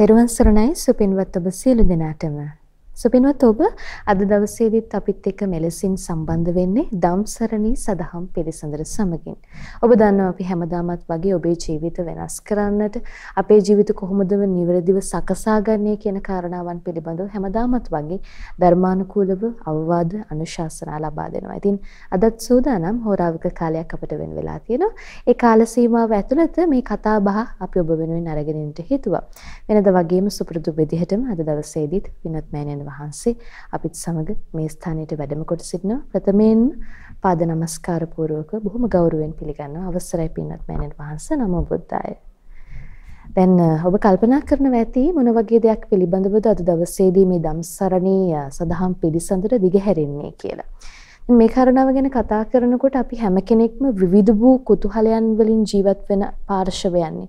තෙරුවන් සරණයි සුපින්වත් ඔබ සියලු දෙනාටම. සුපින්වත් ඔබ අද දවසේදීත් අපිත් එක්ක මෙලෙසින් සම්බන්ධ වෙන්නේ ධම්සරණී සදහම් පිළිසඳර සමගින්. ඔබ දන්නවා අපි හැමදාමත් වගේ ඔබේ ජීවිත වෙනස් කරන්නට අපේ ජීවිත කොහොමද නිවැරදිව සකසාගන්නේ කියන කාරණාවන් පිළිබඳව හැමදාමත් වගේ ධර්මානුකූලව අවවාද අනුශාසනා ලබා දෙනවා. ඉතින් අදත් සූදානම් හෝරාවක කාලයක් අපිට වෙන වෙලා තියෙනවා. ඒ කාල සීමාව ඇතුළත මේ කතා බහ අපි ඔබ වෙනුවෙන් අරගෙන ඉන්න හිතුවා. වෙනද වගේම සුපුරුදු විදිහටම අද දවසේදීත් විනෝත් මෑණියන් වහන්සේ අපිත් සමග මේ ස්ථානයට වැඩම කොට සිටිනවා. ප්‍රථමයෙන්ම පාද නමස්කාර පූර්වක බොහොම ගෞරවයෙන් පිළිගන්නවා. අවසරයි පින්වත් මෑණියන් වහන්සේ නමෝ බුද්දාය. දැන් ඔබ කල්පනා කරනවා ඇති මොන වගේ දෙයක් පිළිබඳවද අද දවසේදී මේ ධම්සරණී සදහම් පිළිසඳර දිගහැරෙන්නේ කියලා. මේ කාරණාව ගැන කතා කරනකොට අපි හැම කෙනෙක්ම විවිධ වූ කුතුහලයන් වලින් ජීවත් වෙන පාර්ශවයන්නේ.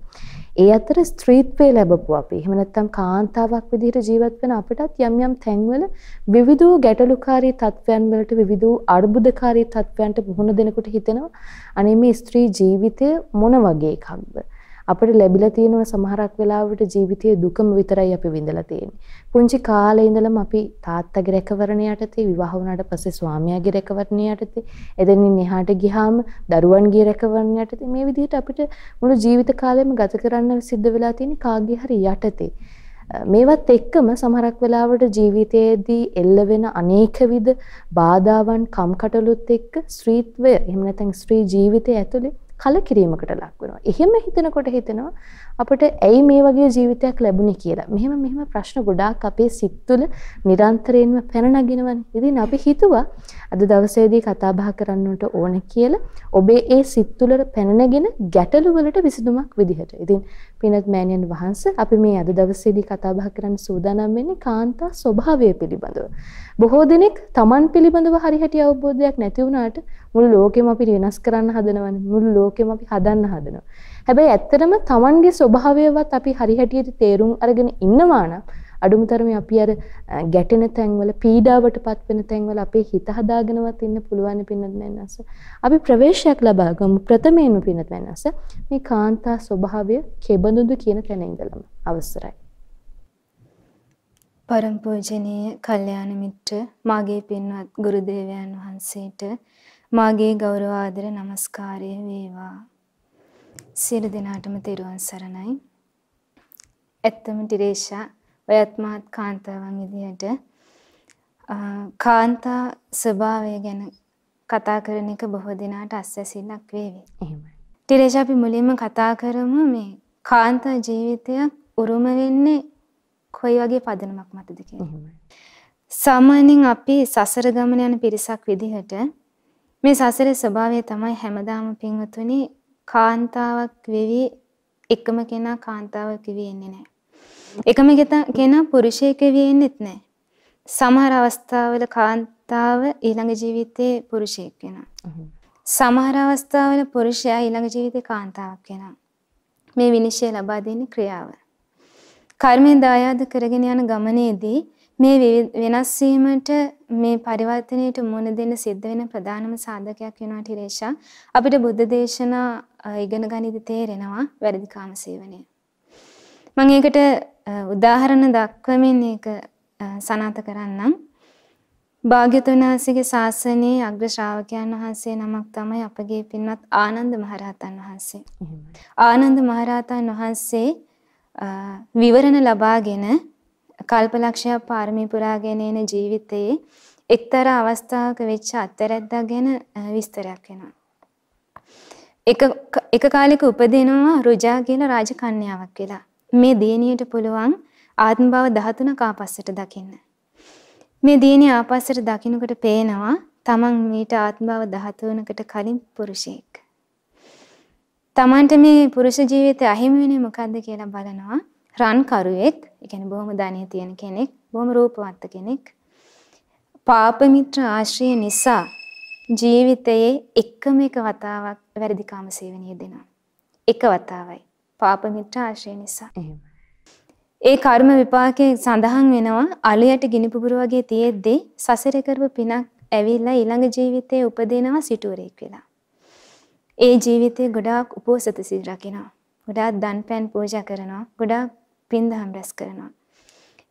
ඒ අතර ස්ත්‍රීත්වය ලැබපු අපි. එහෙම නැත්නම් කාන්තාවක් විදිහට ජීවත් වෙන අපිටත් යම් යම් තැන්වල විවිධ ගැටලුකාරී තත්වයන් වලට විවිධ අර්බුදකාරී තත්වයන්ට මුහුණ දෙනකොට හිතෙනවා අනේ මේ ස්ත්‍රී ජීවිතය මොන වගේ එකක්ද? අපිට ලැබිලා තියෙන සමහරක් වෙලාවට ජීවිතයේ දුකම විතරයි අපි විඳලා තියෙන්නේ. පුංචි කාලේ ඉඳලම අපි තාත්තගේ රැකවරණ යටතේ විවාහ වුණාට පස්සේ ස්වාමියාගේ රැකවරණ යටතේ එතනින් එහාට ගියාම දරුවන්ගේ රැකවරණ යටතේ මේ විදිහට අපිට මුළු ජීවිත කාලෙම ගත කරන්න සිද්ධ වෙලා තියෙන කාගේ හරි යටතේ. මේවත් එක්කම සමහරක් වෙලාවට ජීවිතයේදී එල්ල වෙන අනේක විද බාධාවන් කම්කටොළුත් එක්ක ස්ත්‍රීත්වය එහෙම නැත්නම් ස්ත්‍රී ජීවිතය ඇතුලේ කලකිරීමකට ලක් වෙනවා. එහෙම හිතනකොට හිතෙනවා අපිට ඇයි මේ වගේ ජීවිතයක් ලැබුණේ කියලා. මෙහෙම මෙහෙම ප්‍රශ්න ගොඩාක් අපේ සිත් තුළ නිරන්තරයෙන්ම පැන නගිනවනේ. ඉතින් අපි හිතුවා අද දවසේදී කතා බහ කරන්නට ඕන කියලා ඔබේ ඒ සිත් තුළ පැන නැගෙන ගැටලු වලට විසඳුමක් විදිහට. ඉතින් පිනත් මෑණියන් වහන්සේ අපි මේ අද දවසේදී කතා බහ කරන්න සූදානම් වෙන්නේ කාන්තා ස්වභාවය පිළිබඳව. බොහෝ දෙනෙක් Taman පිළිබඳව හරිහැටි අවබෝධයක් නැති වුණාට මුළු ලෝකෙම අපි වෙනස් කරන්න හදනවනේ. මුළු ලෝකෙම අපි හදන්න හදනවා. හැබැයි ඇත්තටම Tamanගේ ස්වභාවයවත් අපි හරිහැටියට තේරුම් අරගෙන ඉන්නවා නම් අඩුමතරමේ අපි අර ගැටෙන තැන්වල පීඩාවටපත් වෙන තැන්වල අපේ හිත හදාගෙනවත් ඉන්න පුළුවන් පින්නත් මැන්නස. අපි ප්‍රවේශයක් ලබා ගමු ප්‍රථමයෙන්ම පින්නත් මැන්නස මේ කාන්තා ස්වභාවය කෙබඳුද කියන තැන ඉඳලම අවසරයි. පරම පූජනීය කල්යාණ මිත්‍ර මාගේ පින්වත් ගුරු දේවයන් වහන්සේට මාගේ ගෞරව ආදර නමස්කාරය වේවා. සියලු දෙනාටම තෙරුවන් සරණයි. ඇත්තම ටිරේෂා ඔයත් මාත් කාන්තාවන් විදිහට කාන්තා ස්වභාවය ගැන කතා කරන එක බොහෝ දිනාට අස්වැසිල්ලක් වේවි. එහෙමයි. ටිරේෂා අපි මුලින්ම කතා කරමු මේ කාන්තා ජීවිතයක් උරුම වෙන්නේ කොයි වගේ පදනමක් මතද කියලා. සාමාන්‍යයෙන් අපි සසර ගමන යන පිරිසක් විදිහට මේ සසරේ ස්වභාවය තමයි හැමදාම පින්වතුනි කාන්තාවක් වෙවි එකම කෙනා කාන්තාවක් වෙවි එන්නේ නැහැ. එකම කෙනා පුරුෂයෙක් වෙවි එන්නේත් නැහැ. සමහර අවස්ථාවල කාන්තාව ඊළඟ ජීවිතේ පුරුෂයෙක් වෙනවා. සමහර අවස්ථාවල පුරුෂයා ඊළඟ ජීවිතේ කාන්තාවක් වෙනවා. මේ විනිශ්චය ලබා දෙන්නේ ක්‍රියාව. කර්මයෙන් දායාද කරගෙන යන ගමනේදී මේ වෙනස් වීමට මේ පරිවර්තනයට මුහුණ දෙන්න සිද්ධ වෙන ප්‍රධානම සාධකයක් වෙනවා ටිරේෂා. අපිට බුද්ධ දේශනා ඉගෙන ගනිද්දි තේරෙනවා වැරදි කාම සේවනය. මම ඒකට උදාහරණ දක්වමින් ඒක සනාථ කරන්නම්. භාග්‍යතුන් වහන්සේගේ ශාසනයේ අග්‍ර ශ්‍රාවකයන් වහන්සේ නමක් තමයි අපගේ පින්වත් ආනන්ද මහරහතන් වහන්සේ. ආනන්ද මහරහතන් වහන්සේ විවරණ ලබාගෙන කල්පලක්ෂයක් පාරමී පුරාගෙන එන ජීවිතයේ එක්තරා අවස්ථාවක වෙච්ච අත්තරැද්දක් ගැන විස්තරයක් වෙනවා. එක එක කාලෙක උපදිනවා රුජා කියලා රාජකන්‍යාවක් වෙලා. මේ දියණියට පුළුවන් ආත්ම භව 13ක ආපස්සට දකින්න. මේ දියණිය ආපස්සට දකින්නකොට පේනවා තමන් මීට ආත්ම භව 13කට කලින් පුරුෂයෙක්. Tamanට මේ පුරුෂ ජීවිතය අහිමි වෙන්නේ මොකද්ද කියලා බලනවා. රන් කරුවෙක්, ඒ කියන්නේ බොහොම ධනිය තියෙන කෙනෙක්, බොහොම රූපවන්ත කෙනෙක්. පාප මිත්‍ර ආශ්‍රය නිසා ජීවිතයේ එකම එක වතාවක් වැරදි කාම සේවනයේ දෙනවා. එක වතාවයි. පාප මිත්‍ර ආශ්‍රය නිසා. ඒ කර්ම විපාකයේ සඳහන් වෙනවා අලියට ගිනි පුපුර වගේ තියෙද්දී සසරේ කරපු පිනක් ඇවිල්ලා ඊළඟ ජීවිතේ උපදිනවා සිටුවරෙක් වෙලා. ඒ ජීවිතේ ගොඩාක් උපෝසත සිල් රකිනවා. ගොඩාක් දන් පෑන් පූජා කරනවා. ගොඩාක් පින්දහම් රැස් කරනවා.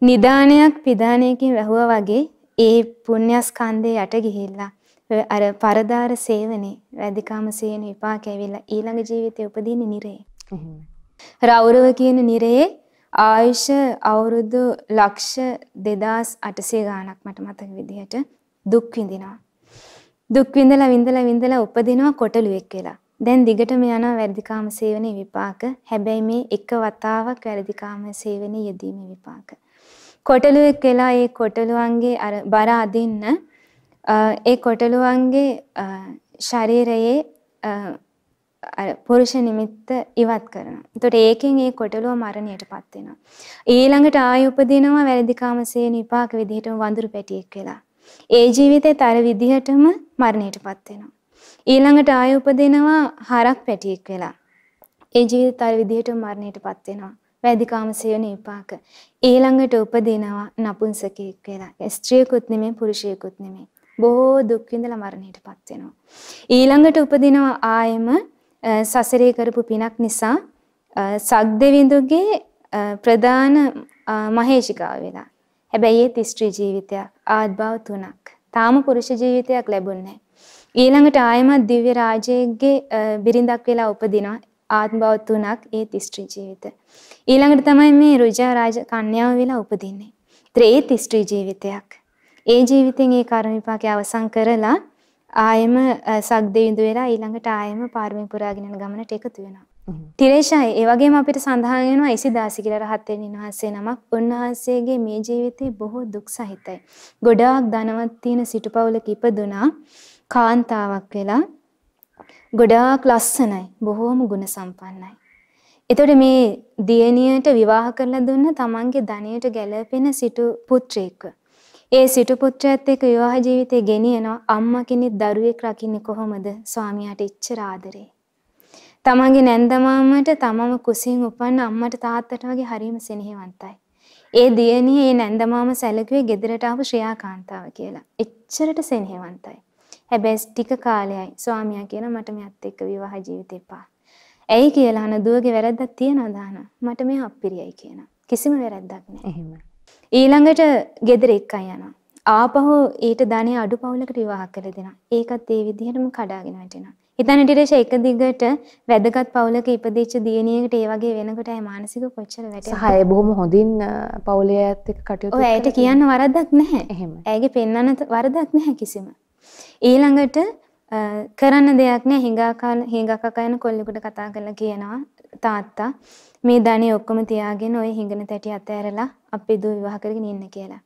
නිදානයක් පිදානයකින් වැහුවා වගේ ඒ පුණ්‍යස්කන්ධේ යට ගිහිල්ලා අර පරදාර සේවනේ වැඩිකාම සේන විපාක ඇවිල්ලා ඊළඟ ජීවිතේ උපදින්නේ නිරේ. රෞරව කියන නිරේ ආයුෂ අවුරුදු ලක්ෂ 2800 ගාණක් මට මතක විදිහට දුක් විඳිනවා. දුක් විඳලා විඳලා විඳලා උපදිනවා කොටලුවෙක් කියලා. දැන් දිගටම යනවා වැඩිකාම සේවනයේ විපාක. හැබැයි මේ එක වතාවක් වැඩිකාම සේවනයේ යෙදීමේ විපාක. කොටලුවෙක් වෙලා ඒ කොටලුවන්ගේ අර බර අදින්න ඒ කොටලුවන්ගේ ශරීරයේ අර පුරුෂ නිමිත්ත ඉවත් කරනවා. එතකොට ඒකෙන් ඒ කොටලුව මරණයටපත් වෙනවා. ඊළඟට ආය උපදිනවා වැරදිකාමසේන විපාක විදිහටම වඳුරු පැටියෙක් වෙලා. ඒ ජීවිතේත් අර විදිහටම මරණයටපත් වෙනවා. ඊළඟට ආය උපදිනවා හරක් පැටියෙක් වෙලා. ඒ ජීවිතේත් අර විදිහටම මරණයටපත් වෙනවා. වැදිකාමසේන විපාක. ඊළඟට උපදිනවා නපුංසකයෙක් වෙලා. ස්ත්‍රියකුත් නෙමෙයි පුරුෂයෙකුත් නෙමෙයි. බොහෝ දුක් විඳලා මරණයටපත් වෙනවා. ඊළඟට උපදිනවා ආයෙම සසරේ කරපු පිනක් නිසා සග්දෙවිඳුගේ ප්‍රධාන මහේෂිකාව වෙලා. හැබැයි ඒ ස්ත්‍රී ජීවිතයක් ආත්භව තුනක්. තාම පුරුෂ ජීවිතයක් ලැබුණේ ඊළඟට ආයමත් දිව්‍ය රාජයේගේ බිරිඳක් වෙලා උපදිනවා ආත්මභව තුනක් ඒ ස්ත්‍රී ජීවිත. ඊළඟට තමයි මේ රුජා රාජ කන්‍යාව වෙලා උපදින්නේ. ඒත් ස්ත්‍රී ජීවිතයක්. ඒ ජීවිතෙන් ඒ කර්ම විපාකය අවසන් කරලා ආයෙම සග්දේවිඳු වෙලා ඊළඟට ආයෙම පාරමී පුරාගෙන යන ගමනට එකතු වෙනවා. තිරේෂයි ඒ වගේම අපිට සඳහන් වෙනවා ඉසිදාසි කියලා රහත් වෙන ඉන්වහන්සේ නමක්. උන්වහන්සේගේ මේ ජීවිතේ බොහෝ දුක් සහිතයි. ගොඩාක් ධනවත් තියෙන සිටුපවුලක ඉපදුනා කාන්තාවක් වෙලා ගොඩාක් ලස්සනයි. බොහෝම ගුණ සම්පන්නයි. එතකොට මේ දියණියට විවාහ කරලා දුන්න තමන්ගේ ධනයට ගැළපෙන සිටු පුත්‍රයෙක්ව ඒ සිටු පුත්‍රයාත් එක්ක විවාහ ජීවිතේ ගෙනියනවා අම්මා කෙනෙක් දරුවෙක් රකින්නේ කොහොමද ස්වාමියාට එච්චර ආදරේ. තමන්ගේ නැන්දමාමට තමම කුසින් උපන්න අම්මට තාත්තට වගේ හරිම සෙනෙහවන්තයි. ඒ දියණිය ඒ නැන්දමාම සැලකුවේ ගෙදරට ආපු ශ්‍රියාකාන්තාව කියලා. එච්චරට සෙනෙහවන්තයි. හැබැයි ටික කාලයයි ස්වාමියා කියන මට මෙයත් එක්ක විවාහ ජීවිතේ එපා. ඇයි කියලා අහන දුවගේ වැරද්දක් තියනවද අහන. මට මේ අප්පිරියයි කියනවා. කිසිම වැරද්දක් නැහැ. එහෙම. ඊළඟට ගෙදර එක්කන් යනවා. ආපහු ඊට ධනෙ අඩු පවුලකට විවාහ කරලා දෙනවා. ඒකත් ඒ විදිහටම කඩාගෙන වැටෙනවා. හිතන්න ටිරේෂ එක දිගට වැදගත් පවුලක ඉපදිච්ච දියණියකට ඒ වගේ වෙනකොට ඇයි මානසික කොච්චර වැටෙනවද? සහය බොහොම හොඳින් පවුලේ අයත් එක්ක කටයුතු ඔය ඇයට කියන්න වරදක් නැහැ. එහෙම. ඇයගේ පෙන්වන්න වරදක් නැහැ කිසිම. ඊළඟට කරන්න දෙයක් නෑ හිඟා කාල හිඟා කකා යන කොල්ලෙකුට කතා කරලා කියනවා තාත්තා මේ ධනෙ ඔක්කොම තියාගෙන ওই හිඟන තැටි අතෑරලා අපේ දුව විවාහ කරගෙන ඉන්න කියලා.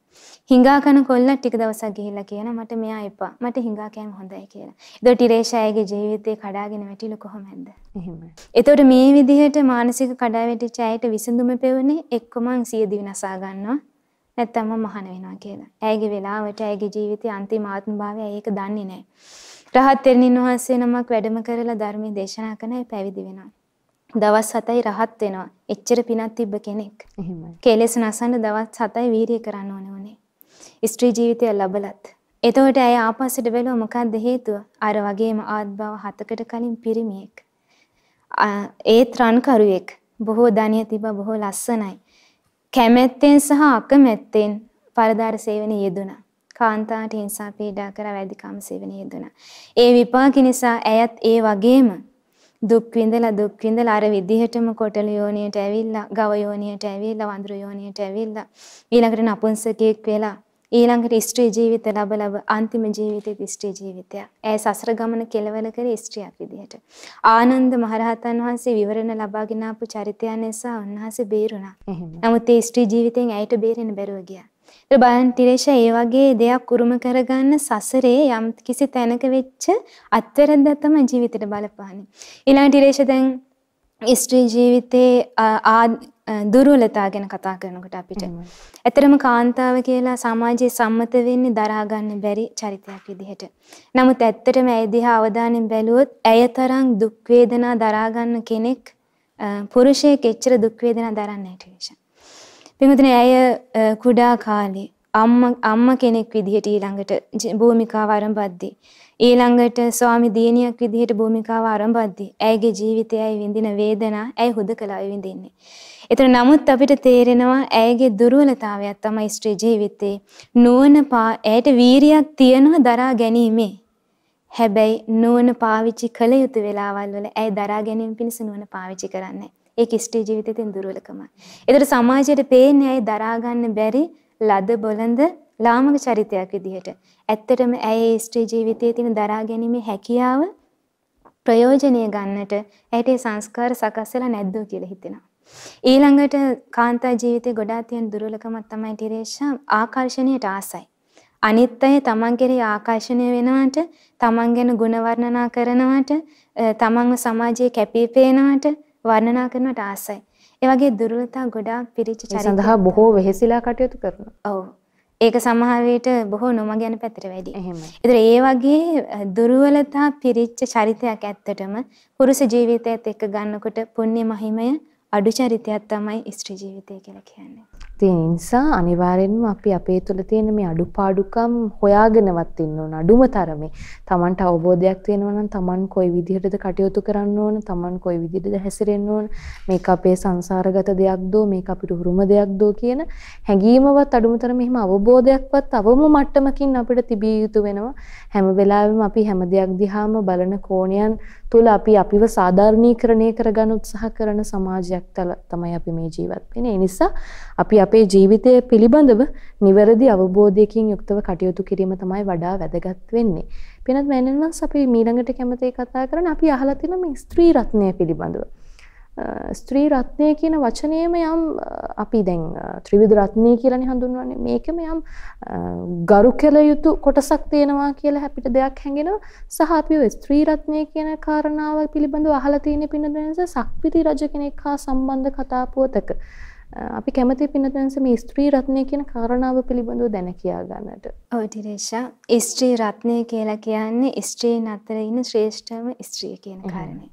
හිඟා කන කොල්ලා ටික දවසක් ගිහිල්ලා කියනවා මට මෙයා එපා. මට හිඟා කෑම හොඳයි කියලා. ඒතකොට ඉරේෂායගේ ජීවිතේ කඩාගෙන වැටිලා කොහොමද? එහෙමයි. ඒතකොට මේ විදිහට මානසික කඩාවැටිච්ච අයට විසඳුම පෙවුනේ එක්කම සිය දිවි නසා ගන්නවා. නැත්තම් මහාන වෙනවා කියලා. ඇයගේ වෙලාවට ඇයගේ ජීවිතයේ අන්තිම ආත්ම භාවය ඒක දන්නේ නැහැ. රහත් තෙරණින් වහන්සේ නමක් වැඩම කරලා ධර්මයේ දේශනා කරන අය පැවිදි වෙනවා. දවස් 7යි රහත් වෙනවා. එච්චර පිනක් තිබ්බ කෙනෙක්. එහෙමයි. කෙලෙස් නසන්න දවස් 7යි වීරිය කරන්න ඕනේ උනේ. ස්ත්‍රී ජීවිතය ලැබලත්. එතකොට ඇය ආපස්සට බැලුවා මොකක්ද හේතුව? අර වගේම ආත්භව හතකට කලින් පිරිමියෙක්. ඒත් රන්කරුවෙක්. බොහෝ ධනිය තිබ්බ බොහෝ ලස්සනයි. කැමැත්තෙන් සහ අකමැත්තෙන් පරදාර සේවනයේ යෙදුණා. කාන්තාට හිංසා පීඩා කර වැඩිකම් සේවනයේ යෙදුණා. ඒ විපාක නිසා ඇයත් ඒ වගේම දුක් විඳලා දුක් විඳලා අර විදිහටම කොටල යෝනියට ඇවිල්ලා ගව යෝනියට ඇවිල්ලා වඳුරු යෝනියට ඇවිල්ලා ඊළඟට නපුංසකෙක් වෙලා ඊළඟට ස්ත්‍රී ජීවිත ලැබ ලැබ අන්තිම ජීවිතේ ස්ත්‍රී ජීවිතය. ඇය සසර ගමන කෙලවර කරේ ස්ත්‍රියක් විදිහට. ආනන්ද මහරහතන් වහන්සේ විවරණ ලබාගෙන ආපු චරිතය නිසා උන්වහන්සේ බේරුණා. නමුත් ඒ ස්ත්‍රී ජීවිතෙන් ඇයට බේරෙන්න බැරුව ගියා. බලන්න තිරේෂ ඒ වගේ දෙයක් උරුම කරගන්න සසරේ යම් කිසි තැනක වෙච්ච අත්වැරද්දක් තමයි ජීවිතේට බලපාන්නේ. ඊළඟ තිරේෂ දැන් ස්ත්‍රී ජීවිතේ දුර්වලතා ගැන කතා කරනකොට අපිට. ඇතරම කාන්තාව කියලා සමාජයේ සම්මත වෙන්නේ දරා ගන්න බැරි චරිතයක් විදිහට. නමුත් ඇත්තටම ඇය දිහා අවධානයෙන් බැලුවොත් ඇය තරම් දුක් වේදනා දරා ගන්න කෙනෙක් පුරුෂයෙක් එච්චර දුක් වේදනා දරන්නේ නැහැ පින්වතුනි ඇය කුඩා කාලේ අම්මා අම්මා කෙනෙක් විදිහට ඊළඟට භූමිකාව ආරම්භද්දී ඊළඟට ස්වාමි දියණියක් විදිහට භූමිකාව ආරම්භද්දී ඇයගේ ජීවිතය ඇයි විඳින වේදනා ඇයි හුදකලා විඳින්නේ. ඒතර නමුත් අපිට තේරෙනවා ඇයගේ දුර්වලතාවයක් තමයි ස්ත්‍රී ජීවිතේ. නුවණ පා ඇයට වීරියක් තියනවා දරා ගැනීමේ. හැබැයි නුවණ පාවිච්චි කළ යුතු වෙලාවල් වල ඇය දරා ගැනීම පිණිස නුවණ පාවිච්චි කරන්නේ. ඒක ස්ත්‍රී ජීවිතයේ තියෙන දුර්වලකම. ඒතර සමාජයට පේන්නේ ඇයි දරා ගන්න බැරි ලද බොළඳ ලාමක චරිතයක් විදිහට. ඇත්තටම ඇයි ස්ත්‍රී ජීවිතයේ තියෙන දරා ගැනීමේ හැකියාව ප්‍රයෝජනීය ගන්නට ඇයට සංස්කාර සකස් වෙලා නැද්ද කියලා හිතෙනවා. ඊළඟට කාන්තා ජීවිතේ ගොඩාක් තියෙන දුර්වලකමක් තමයි ටිරේෂා ආකර්ෂණයට ආසයි. අනිත් අය තමන් කෙරෙහි ආකර්ෂණය වෙනවට, තමන් ගැන ගුණ වර්ණනා කරනවට, තමන්ව සමාජයේ කැපී පේනවට වර්ණනා කරනවට ආසයි. ඒ වගේ දුර්වලතා ගොඩාක් පිරිච්ච චරිත සඳහා බොහෝ වෙහෙසිලා කටයුතු කරනවා. ඔව්. ඒක සමහර විට බොහෝ නොමග යන පැත්තට වැඩි. එහෙමයි. ඒතර ඒ වගේ දුර්වලතා පිරිච්ච චරිතයක් ඇත්තටම පුරුෂ ජීවිතයත් එක්ක ගන්නකොට පුණ්‍ය මහිමය අඩු චරිතයක් තමයි ස්ත්‍රී ජීවිතය කියලා කියන්නේ. ඒ නිසා අනිවාර්යෙන්ම අපි අපේ තුළ තියෙන මේ අඩුපාඩුකම් හොයාගෙනවත් ඉන්න ඕන අඩුම තරමේ. Tamanට අවබෝධයක් තියෙනවා නම් Taman කොයි විදිහටද කටයුතු කරන්න ඕන, Taman කොයි විදිහටද හැසිරෙන්න ඕන, මේක අපේ සංසාරගත දෙයක්ද, මේක අපිට උරුම දෙයක්ද කියන හැඟීමවත් අඩුම තරමේ එහෙම අවබෝධයක්වත් අවම මට්ටමකින් අපිට තිබිය යුතු වෙනවා. හැම වෙලාවෙම අපි හැම දෙයක් දිහාම බලන කෝණයන් තුළ අපි අපිව සාධාරණීකරණය කරගන්න උත්සාහ කරන සමාජයක් තමයි අපි මේ ජීවත් වෙන්නේ. ඒ නිසා අපි අපේ ජීවිතය පිළිබඳව නිවැරදි අවබෝධයකින් යුක්තව කටයුතු කිරීම තමයි වඩා වැදගත් වෙන්නේ. පිනත් මෑණියන්ස් අපි ඊළඟට කැමති කතා කරන්න අපි අහලා තියෙන මේ ස්ත්‍රී රත්නය පිළිබඳව. ස්ත්‍රී රත්නය කියන වචනයම යම් අපි දැන් ත්‍රිවිධ රත්නය කියලානේ හඳුන්වන්නේ මේකම යම් ගරු කළ යුතු කොටසක් තියෙනවා කියලා අපිට දෙයක් හැඟෙනවා සහ අපි ඔය ස්ත්‍රී රත්නය කියන කාරණාව පිළිබඳව අහලා තියෙන පින්නදෙනස සක්විති රජ කෙනෙක් හා සම්බන්ධ කතා පුවතක අපි කැමති පින්නදෙනස මේ ස්ත්‍රී රත්නය කියන කාරණාව පිළිබඳව දැන කියා ගන්නට. ඔව් ටිරේෂා ස්ත්‍රී රත්නය කියලා කියන්නේ ස්ත්‍රීන් අතර ඉන්න ශ්‍රේෂ්ඨම ස්ත්‍රිය කියන කාරණේ.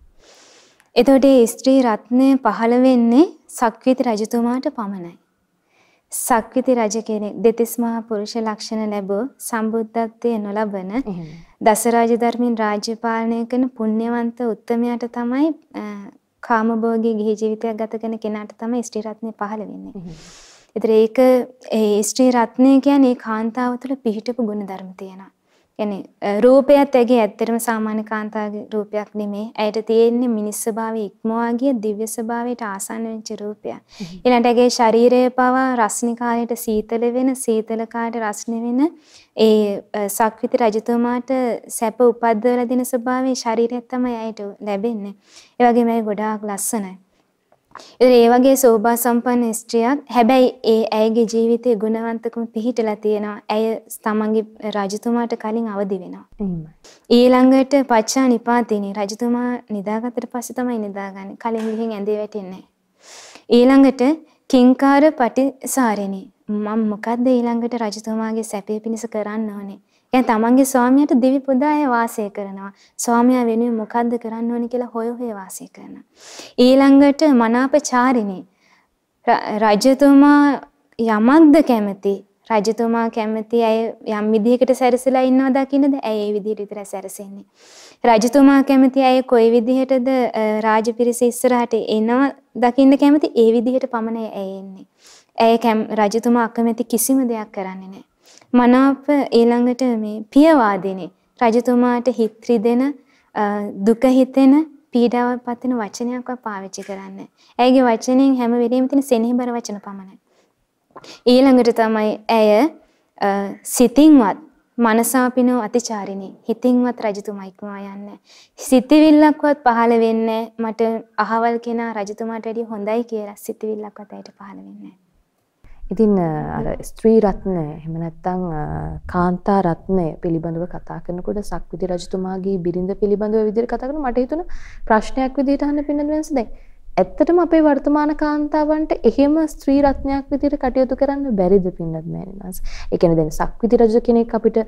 එතකොට මේ ස්ත්‍රී රත්නය පහළ වෙන්නේ සක්විති රජතුමාට පමණයි. සක්විති රජ කෙනෙක් දෙතිස් මහා පුරුෂ ලක්ෂණ ලැබූ සම්බුද්ධත්වයේ නොලබන දසරාජ ධර්මින් රාජ්‍ය පාලනය කරන පුණ්‍යවන්ත උත්තමයාට තමයි කාමභෝගී ගිහි ජීවිතයක් ගත කරන කෙනාට තමයි ස්ත්‍රී රත්නය පහළ වෙන්නේ. ඒතර ඒක ඒ ස්ත්‍රී රත්නය කියන්නේ කාන්තාව තුළ පිහිටපු ගුණ ධර්ම තියෙනවා. කියන්නේ රූපයත් ඇගේ ඇත්තටම සාමාන්‍ය කාන්තාවගේ රූපයක් නෙමෙයි. ඇයට තියෙන්නේ මිනිස් ස්වභාවයේ ඉක්මවා ගිය දිව්‍ය ස්වභාවයට ආසන්න වෙච්ච රූපයක්. ඊළඟට ඇගේ ශරීරය පවා රස්නිකායට සීතල වෙන සීතල කායට රස්න වෙන ඒ සක්විති රජතුමාට සැප උපද්දවලා දෙන ස්වභාවයේ ශරීරයක් තමයි ඇයට ලැබෙන්නේ. ඒ වගේම ගොඩාක් ලස්සනයි. ඉතින් ඒ වගේ සෝභා සම්පන්න ස්ත්‍රියක් හැබැයි ඒ ඇයගේ ජීවිතයේ ගුණවන්තකම පිහිටලා තියෙනවා. ඇය තමන්ගේ රජතුමාට කලින් අවදි වෙනවා. ඊළඟට පච්චා නිපාතිනි රජතුමා නිදාගත්තට පස්සේ තමයි නිදාගන්නේ. කලින් ගිහින් ඇඳේ වැටෙන්නේ ඊළඟට කිංකාර පටිසාරිනි මම මොකද්ද ඊළඟට රජතුමාගේ සැපේ පිණිස කරන්න ඕනේ? يعني තමන්ගේ ස්වාමියාට දිවි පුදාය වාසය කරනවා. ස්වාමියා වෙනුවෙන් මොකද්ද කරන්න ඕනි කියලා හොය හොය වාසය කරනවා. ඊළඟට මනාපචාරිණී රජතුමා යමක්ද කැමති රජතුමා කැමති අය යම් විදිහකට සැරසලා ඉන්නවා දකින්නද ඇයි ඒ විදිහට විතර සැරසෙන්නේ රජතුමා කැමති අය කොයි විදිහටද රාජපිරිස ඉස්සරහට එනවා දකින්න කැමති ඒ විදිහට පමණයි ඇයි එන්නේ ඇය රජතුමා අකමැති කිසිම දෙයක් කරන්නේ නැහැ මනාප ඊළඟට මේ පියවාදිනේ රජතුමාට හිත් රිදෙන දුක හිතෙන පීඩාවක් පතින වචනයක්වත් පාවිච්චි කරන්නේ. ඇයගේ වචනෙන් හැම වෙලෙම තියෙන සෙනෙහබර වචන පමණයි. ඊළඟට තමයි ඇය සිතින්වත් මනසාපිනෝ අතිචාරිණී හිතින්වත් රජතුමා ඉක්මවා යන්නේ. සිතවිල්ලක්වත් පහළ වෙන්නේ මට අහවල් කෙනා රජතුමාට වැඩිය හොඳයි කියලා සිතවිල්ලක්වත් ඇයට පහළ වෙන්නේ ඉතින් අර ස්ත්‍රී රත්නය එහෙම නැත්නම් කාන්තා රත්නය පිළිබඳව කතා කරනකොට සක්විති රජතුමාගේ බිරිඳ පිළිබඳව විදිහට කතා කරන මට හිතුණා ප්‍රශ්නයක් විදිහට අහන්න පින්නද වෙනස දැන්. ඇත්තටම අපේ වර්තමාන කාන්තාවන්ට එහෙම ස්ත්‍රී රත්නයක් විදිහට කටයුතු කරන්න බැරිද පින්නත් මෑණිනස්. ඒ කියන්නේ දැන් සක්විති රජ කෙනෙක් අපිට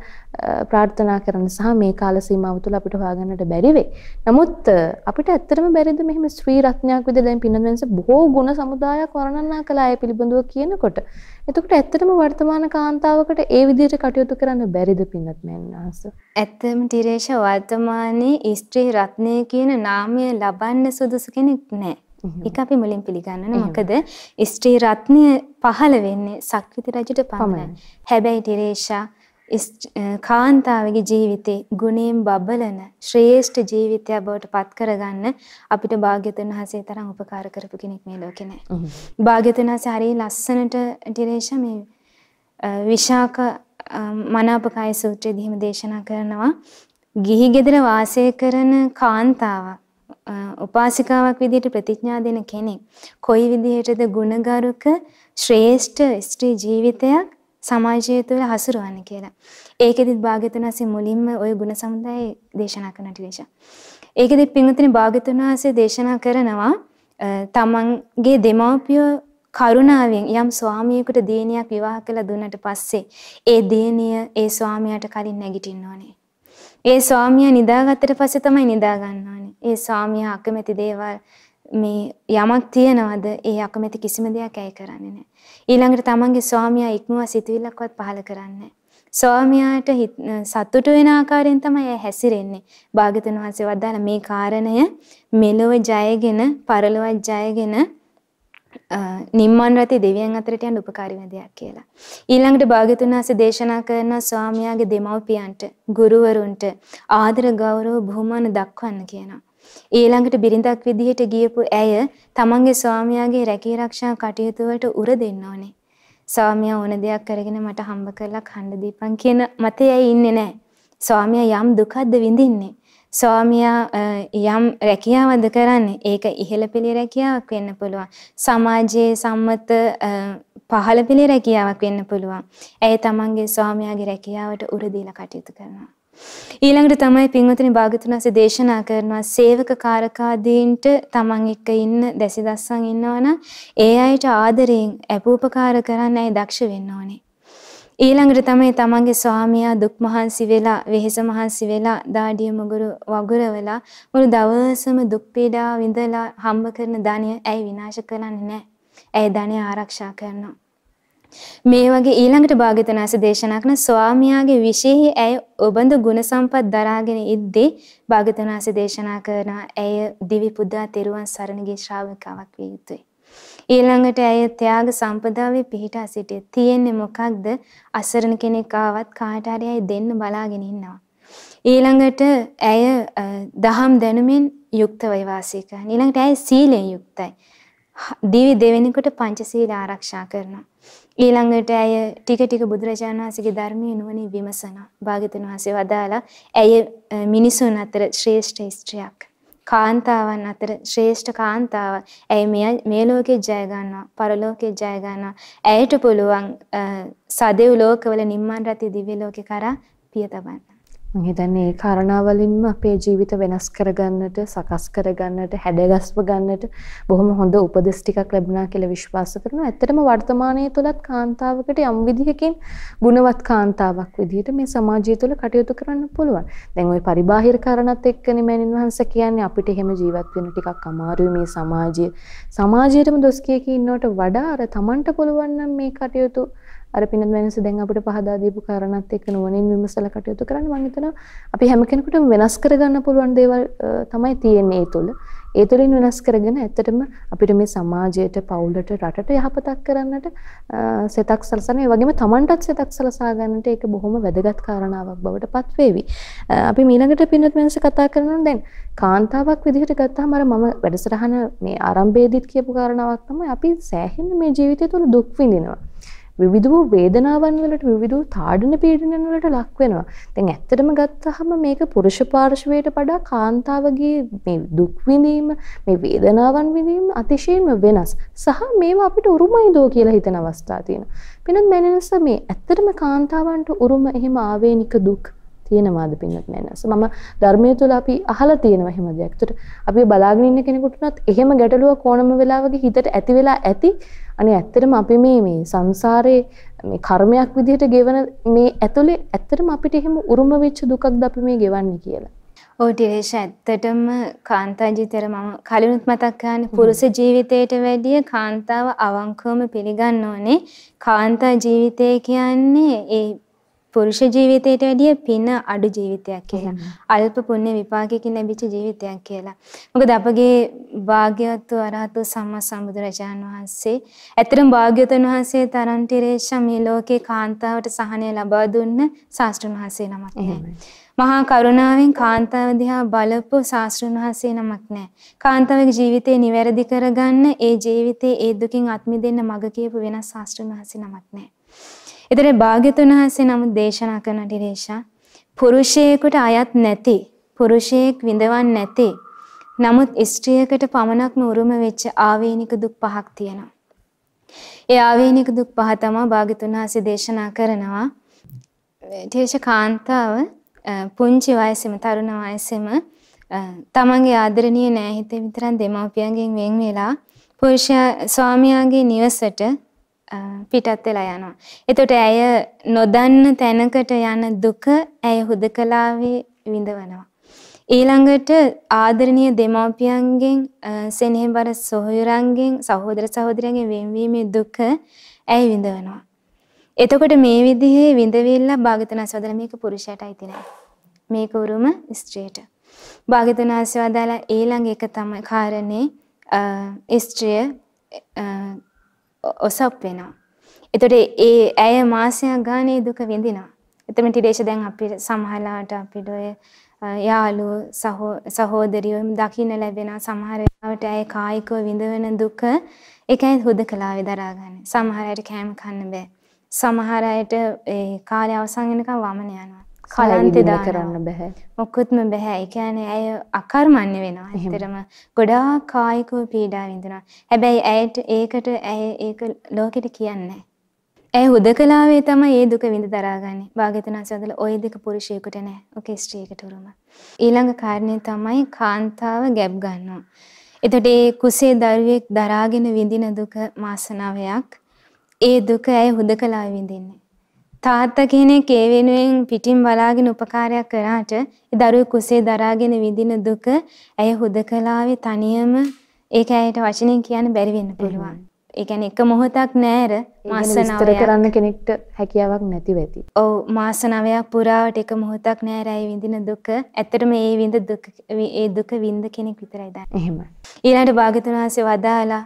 ප්‍රාර්ථනා කරන්න සහ මේ කාල සීමාව තුළ අපිට හොයාගන්නට බැරි වෙයි. නමුත් අපිට ඇත්තටම බැරිද මෙහෙම ස්ත්‍රී රත්නයක් විදිහට දැන් පින්නත් මෑණිනස් බොහෝ ගුණ සමුදායක් වර්ණනා කළ අය පිළිබඳව කියනකොට එතකොට ඇත්තටම වර්තමාන කාන්තාවකට ඒ විදිහට කටයුතු කරන්න බැරිද පින්නත් මෑණිනස්? ඇත්තම ටිරේෂ වර්තමානයේ ස්ත්‍රී රත්නය කියන නාමය ලබන්න සුදුසු කෙනෙක් නැහැ. ඒක අපි මුලින් පිළිගන්නනේ. මොකද ස්ත්‍රී රත්නය පහළ වෙන්නේ සක්විති රජුට පමණයි. හැබැයි ටිරේෂා කාන්තාවගේ ජීවිතේ ගුණයෙන් බබලන ශ්‍රේෂ්ඨ ජීවිතයක් බවට පත් කරගන්න අපිට භාග්‍යතුන් වහන්සේ තරම් උපකාර කරපු කෙනෙක් මේ ලෝකේ නැහැ. භාග්‍යතුන් වහන්සේ හරිය ලස්සනට ටිරේෂා මේ විශාක මනාපකය සූත්‍රයේදී හිම දේශනා කරනවා ගිහි ගෙදර වාසය කරන කාන්තාවක් උපාසිකාවක් විදිහට ප්‍රතිඥා දෙන කෙනෙක් කොයි විදිහටද ගුණගරුක ශ්‍රේෂ්ඨ ස්ත්‍රී ජීවිතයක් සමාජය තුළ හසුරවන්නේ කියලා. ඒකෙදිත් භාග්‍යතුන් වහන්සේ මුලින්ම ওই ගුණ සමුදාය දේශනා කරන ටිකේෂා. ඒකෙදිත් පින්වතුනි භාග්‍යතුන් වහන්සේ දේශනා කරනවා තමන්ගේ දෙමව්පියෝ කරුණාවෙන් යම් ස්වාමියෙකුට දිනියක් විවාහ කළ දුන්නට පස්සේ ඒ දිනිය ඒ ස්වාමියාට කලින් නැගිටින්න ඕනේ. ඒ ස්වාමියා නිදාගත්තට පස්සේ තමයි නිදා ගන්න ඕනේ. ඒ ස්වාමියා අකමැති දේවල් මේ යමක් තියනවද ඒ අකමැති කිසිම දෙයක් ඇයි කරන්නේ නැහැ. ඊළඟට තමන්ගේ ස්වාමියා ඉක්මවා සිතුවිල්ලක්වත් පහල කරන්නේ ස්වාමියාට සතුටු වෙන ආකාරයෙන් තමයි ඇය හැසිරෙන්නේ. භාග්‍යතුන් වහන්සේ වදාළ මේ කාරණය මෙලොව ජයගෙන පරලොව ජයගෙන නිම්මන් රති දෙවියන් අතරට යන උපකාරී වෙන දෙයක් කියලා. ඊළඟට භාග්‍යතුන් වහන්සේ දේශනා කරන ස්වාමියාගේ දෙමව්පියන්ට, ගුරුවරුන්ට ආදර ගෞරව බහුමාන දක්වන්න කියනවා. ඊළඟට බිරිඳක් විදිහට ගියපු ඇය තමන්ගේ ස්වාමියාගේ රැකී ආරක්ෂා කටයුතු වලට උර දෙන්න ඕනේ. ස්වාමියා ඕන දෙයක් කරගෙන මට හම්බ කරලා කන්න දීපන් කියන මතේ ඇයි ඉන්නේ නැහැ. ස්වාමියා යම් දුකක්ද විඳින්නේ. ස්වාමියා යම් රැකියාවක්ද කරන්නේ? ඒක ඉහළ පෙළේ රැකියාවක් වෙන්න පුළුවන්. සමාජයේ සම්මත පහළ පෙළේ රැකියාවක් වෙන්න පුළුවන්. ඇය තමන්ගේ ස්වාමියාගේ රැකියාවට උර දීලා කටයුතු කරනවා. ඊළඟට තමයි පින්වතුනි භාගතුන් වහන්සේ දේශනා කරනවා සේවක කාරකාදීන්ට තමන් එක්ක ඉන්න දැසි දස්සන් ඉන්නවනම් ඒ අයට ආදරයෙන් අපූපකාර කරන්න අය දක්ෂ වෙන්න ඕනේ. ඊළඟට තමයි තමන්ගේ ස්වාමියා දුක් මහන්සි වෙලා වෙහෙස මහන්සි වෙලා දාඩිය මුගුරු වගුරවලා මුළු දවසම දුක් පීඩා විඳලා හම්බ කරන ධනය ඇයි විනාශ කරන්නේ නැහැ. ඇයි ධනය ආරක්ෂා කරනවා. මේ වගේ ඊළඟට භාග්‍යවතුන්ස දේශනා කරන ස්වාමියාගේ විශේෂයි ඇය ඔබඳු ගුණ සම්පත් දරාගෙන ඉද්දී භාග්‍යවතුන්ස දේශනා කරන ඇය දිවි පුදා තෙරුවන් සරණගේ ශ්‍රාවකාවක් විය යුතුයි. ඊළඟට ඇය ත්‍යාග සම්පදාවේ පිහිටා සිටිය. තියෙන්නේ මොකක්ද? අසරණ කෙනෙක් ආවත් කාට හරි ඇය දෙන්න බලාගෙන ඉන්නවා. ඊළඟට ඇය දහම් දැනුමින් යුක්තවයි වාසය කරන. ඊළඟට ඇය සීලෙන් යුක්තයි. දිවි දෙවෙනිකට පංචශීල ආරක්ෂා කරනවා. ඊළඟට ඇය ටික ටික බුදුරජාණන් වහන්සේගේ ධර්මයේ නුවණින් විමසනවා. භාග්‍යතුන් වහන්සේ වදාලා ඇය මිනිසුන් අතර ශ්‍රේෂ්ඨ ස්ත්‍රියක්. කාන්තාවන් අතර ශ්‍රේෂ්ඨ කාන්තාව. ඇයි මේ මේ ලෝකේ ජය ගන්නවා, පරලෝකේ ජය ගන්නවා. ඇයට පුළුවන් සදෙව් ලෝකවල නිම්මන් රති දිව්‍ය ලෝකේ කරා පිය තබන්න. මම හිතන්නේ ඒ කාරණාවලින්ම අපේ ජීවිත වෙනස් කරගන්නට, සකස් කරගන්නට, හැඩගස්ව ගන්නට බොහොම හොඳ උපදෙස් ටිකක් ලැබුණා කියලා විශ්වාස කරනවා. ඇත්තටම වර්තමානයේ තුලත් කාන්තාවකට යම් විදිහකින් ගුණවත් කාන්තාවක් විදිහට මේ සමාජය තුළ කටයුතු කරන්න පුළුවන්. දැන් ওই පරිබාහිර කාරණාත් එක්කනේ මෑණින් වහන්සේ කියන්නේ අපිට එහෙම ජීවත් වෙන්න ටිකක් අමාරුයි මේ සමාජය. සමාජයටම දොස් කිය කී ඉන්නවට වඩා අර Tamanට පුළුවන් නම් මේ කටයුතු අර පිනත් වෙනස දැන් අපිට පහදා දීපු කාරණාත් එක්ක නුවණින් විමසලා කටයුතු කරන්න මම හිතනවා අපි හැම කෙනෙකුටම වෙනස් කරගන්න පුළුවන් දේවල් තමයි තියෙන්නේ ඒ තුළ. ඒ තුළින් වෙනස් කරගෙන ඇත්තටම අපිට මේ සමාජයට, පවුලට, රටට යහපතක් කරන්නට සෙතක් සලසන ඒ වගේම Tamanටත් සෙතක් සලසා ගන්නට ඒක බොහොම වැදගත් කාරණාවක් බවට පත් වේවි. අපි ඊළඟට පින්වත් වෙනස කතා කරනවා දැන් කාන්තාවක් විදිහට ගත්තාම අර මම වැඩසටහන මේ ආරම්භයේදීත් කියපු කාරණාවක් තමයි අපි සෑහෙන මේ ජීවිතය තුළ දුක් විඳිනවා. විවිධ වූ වේදනාවන් වලට විවිධ වූ තාඩන පීඩනයන් වලට ලක් වෙනවා. දැන් ඇත්තටම ගත්තහම මේක පුරුෂ පාර්ශවයට වඩා කාන්තාවගේ මේ දුක් විඳීම, මේ වේදනාවන් විඳීම අතිශයින්ම වෙනස්. සහ මේවා අපිට උරුමයි දෝ කියලා හිතන අවස්ථා තියෙනවා. පිනත් මැනනස මේ ඇත්තටම කාන්තාවන්ට උරුම එහෙම ආවේනික දුක් තියෙනවාද පින්නත් මෑනස මම ධර්මය තුළ අපි අහලා තියෙනවා එහෙම දෙයක්. ඒකට අපි බලාගෙන ඉන්න කෙනෙකුට උනත් එහෙම ගැටලුවක් ඕනම වෙලාවක හිතට ඇති වෙලා ඇති. අනේ ඇත්තටම අපි මේ මේ සංසාරේ මේ කර්මයක් විදිහට ගෙවන මේ ඇතුලේ ඇත්තටම අපිට එහෙම උරුම වෙච්ච දුකක්ද අපි මේ ගෙවන්නේ කියලා. ඔව් ටිරේෂ ඇත්තටම කාන්තා ජීවිතේට මම කලිනුත් මතක් කරන්නේ පුරුෂ ජීවිතයට වැඩිය කාන්තාව අවංකවම පිළිගන්න ඕනේ. කාන්තා ජීවිතය කියන්නේ ඒ පුරුෂ ජීවිතයට වැඩිය පින අඩු ජීවිතයක් කියලා. අල්ප පුණ්‍ය විපාකයකින් ලැබිච්ච ජීවිතයක් කියලා. මොකද අපගේ භාග්‍යවතු අරහතු සම්මා සම්බුදුරජාණන් වහන්සේ ඇත්තටම භාග්‍යවතුන් වහන්සේ තරම් ටිරේෂ මේ ලෝකේ කාන්තාවට සහනය ලබා දුන්න ශාස්ත්‍රඥ වහන්සේ නමක් නෑ. මහා කරුණාවෙන් කාන්තාව දිහා බලපු ශාස්ත්‍රඥ වහන්සේ නමක් නැහැ. කාන්තාවගේ ජීවිතේ නිවැරදි කරගන්න ඒ ජීවිතේ ඒ දුකින් අත් මිදෙන්න මඟ කියපු වෙනස් ශාස්ත්‍රඥ වහන්සේ නමක් නැහැ. ඒතර භාග්‍යතුන් වහන්සේ නමුත් දේශනා කරන ටිරේෂා පුරුෂයෙකුට අයත් නැති පුරුෂයෙක් විඳවන්නේ නැති නමුත් ස්ත්‍රියකට පමණක්ම උරුම වෙච්ච ආවේනික දුක් පහක් තියෙනවා. ඒ ආවේනික දුක් පහ තමයි භාග්‍යතුන් වහන්සේ දේශනා කරනවා. ටිරේෂ කාන්තාව පුංචි වයසෙම තරුණ වයසෙම තමන්ගේ ආදරණීය නෑහිත විතරක් දෙමව්පියන්ගෙන් වෙන් වෙලා පුරුෂයා ස්වාමියාගේ නිවසට පිටත් වෙලා යනවා. එතකොට ඇය නොදන්න තැනකට යන දුක ඇය හුදකලාවේ විඳවනවා. ඊළඟට ආදරණීය දෙමව්පියන්ගෙන් සෙනෙහබර සොහොයුරන්ගෙන් සහෝදර සහෝදරයන්ගෙන් වෙන්වීමේ දුක ඇය විඳවනවා. එතකොට මේ විදිහේ විඳවිල්ල භාගතුන් අසවදල මේක පුරුෂයට අයිති නැහැ. මේක උරුම ස්ත්‍රියට. භාගතුන් අසවදල ඊළඟ එක තමයි කාරණේ ස්ත්‍රිය ඔසප් වෙනවා. එතකොට ඒ ඇය මාසයක් ගානේ දුක විඳිනවා. එතන ටිඩේෂ දැන් අපිට සමහරලාට අපිට ඔය යාළුවෝ සහෝදරියෝ දකින්න ලැබෙන සමහර වෙලාවට ඇය කායිකව විඳවන දුක ඒකයි හුදකලාවේ දරාගන්නේ. සමහර අයට කෑම කන්න බෑ. සමහර අයට ඒ කාලය අවසන් වෙනකම් වමන යනවා. කලන්තේ කරන්න බෑ. මොකුත්ම බෑ. ඒ කියන්නේ ඇය අකර්මණ්‍ය වෙනවා. ඇත්තටම ගොඩාක් කායිකව පීඩා විඳිනවා. හැබැයි ඇයට ඒකට ඇය ඒක ලෝකෙට කියන්නේ ඇය හුදකලාවේ තමයි ඒ දුක විඳ දරාගන්නේ. භාග්‍යතුන් අසදල ওই දෙක පුරුෂයෙකුට නෑ. ඔකේ ස්ත්‍රියකට උරුම. ඊළඟ කාරණේ තමයි කාන්තාව ගැබ් ගන්නවා. එතකොට ඒ කුසේ දරුවෙක් දරාගෙන විඳින දුක මාස 9ක් ඒ දුක ඇය හුදකලා විඳින්නේ. තාත්තා කෙනෙක් ඒ වෙනුවෙන් පිටින් බලාගෙන උපකාරයක් කරාට ඒ දරුවෙක් කුසේ දරාගෙන විඳින දුක ඇය හුදකලාවේ තනියම ඒක ඇයට වචනෙන් කියන්න බැරි වෙන්න පුළුවන්. ඒ කියන්නේ එක මොහොතක් නෑර මාස 9ක් කරන්න කෙනෙක්ට හැකියාවක් නැති වෙති. ඔව් මාස 9ක් පුරාවට එක මොහොතක් නෑර ඇයි විඳින දුක. ඇත්තටම ඒ විඳ දුක ඒ දුක විඳ කෙනෙක් විතරයි දන්නේ. එහෙමයි. ඊළඟට භාග්‍යතුන් වහන්සේ වදාලා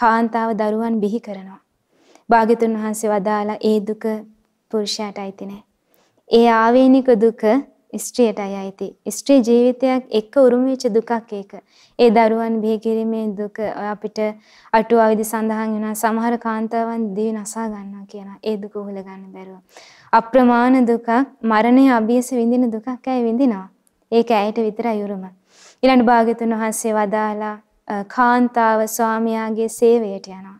කාන්තාව දරුවන් බිහි කරනවා. භාග්‍යතුන් වහන්සේ වදාලා ඒ දුක පුරුෂයාට අයිති නෑ. ඒ ආවේනික දුක ස්ත්‍රියටයි අයිති. ස්ත්‍රී ජීවිතයක් එක්ක උරුම වෙච්ච දුකක් ඒක. ඒ දරුවන් බිහි කිරීමේ දුක අපිට අටුවාවේදී සඳහන් වෙනවා සමහර කාන්තාවන් දිවි නසා ගන්නවා කියන ඒ දුක උහුල ගන්න බැරුව. අප්‍රමාණ දුකක් මරණය අභියස විඳින දුකක් ඇයි විඳිනවා. ඒක ඇයට විතරයි උරුම. ඊළඟ භාග්‍යතුන් වහන්සේ වදාලා කාන්තාව ස්වාමියාගේ සේවයට යනවා.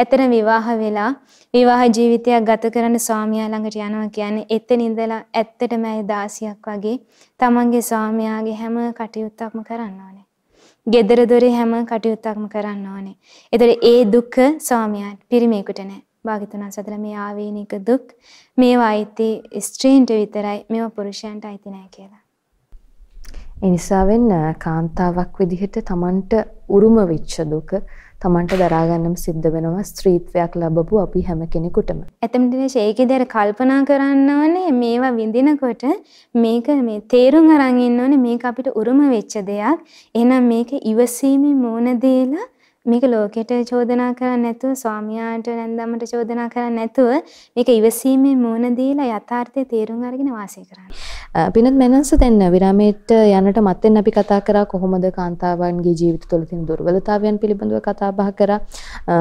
ඇත්තට විවාහ වෙලා විවාහ ජීවිතයක් ගත කරන ස්වාමියා ළඟට යනවා කියන්නේ එතන ඉඳලා ඇත්තටම ඇයි දාසියක් වගේ තමන්ගේ ස්වාමියාගේ හැම කටයුත්තක්ම කරන්න ඕනේ. gedara dore හැම කටයුත්තක්ම කරන්න ඕනේ. ඒතර ඒ දුක ස්වාමියාට පිරිමේකට නෑ. භාග්‍යතුන් සතර මේ ආවේනික දුක් මේවා අයිති ස්ත්‍රීන්ට විතරයි මේවා පුරුෂයන්ට අයිති නෑ කියලා. ඒ නිසාවෙන් කාන්තාවක් විදිහට Tamanට උරුම වෙච්ච දුක Tamanට දරා ගන්නම සිද්ධ වෙනවා ස්ත්‍රීත්වයක් ලැබපු අපි හැම කෙනෙකුටම. ඇතම් දිනේ ඒකේදී අර කල්පනා කරන්න ඕනේ මේවා විඳිනකොට මේක මේ තේරුම් අරන් ඉන්න ඕනේ මේක අපිට උරුම වෙච්ච දෙයක්. එහෙනම් මේක ඉවසීමේ මෝන දීලා මේක ලෝකෙට චෝදනා කරන්නේ නැතුව ස්වාමියාට නැන්දමට චෝදනා කරන්නේ නැතුව මේක ඉවසීමේ මුණ දීලා යථාර්ථය තේරුම් අරගෙන වාසය කරන්න. පිනත් මනස දැන් විරාමයට යනට මත්තෙන් අපි කතා කරා කොහොමද කාන්තාවන්ගේ ජීවිත තුළ තියෙන දුර්වලතාවයන් පිළිබඳව කතා බහ කරා.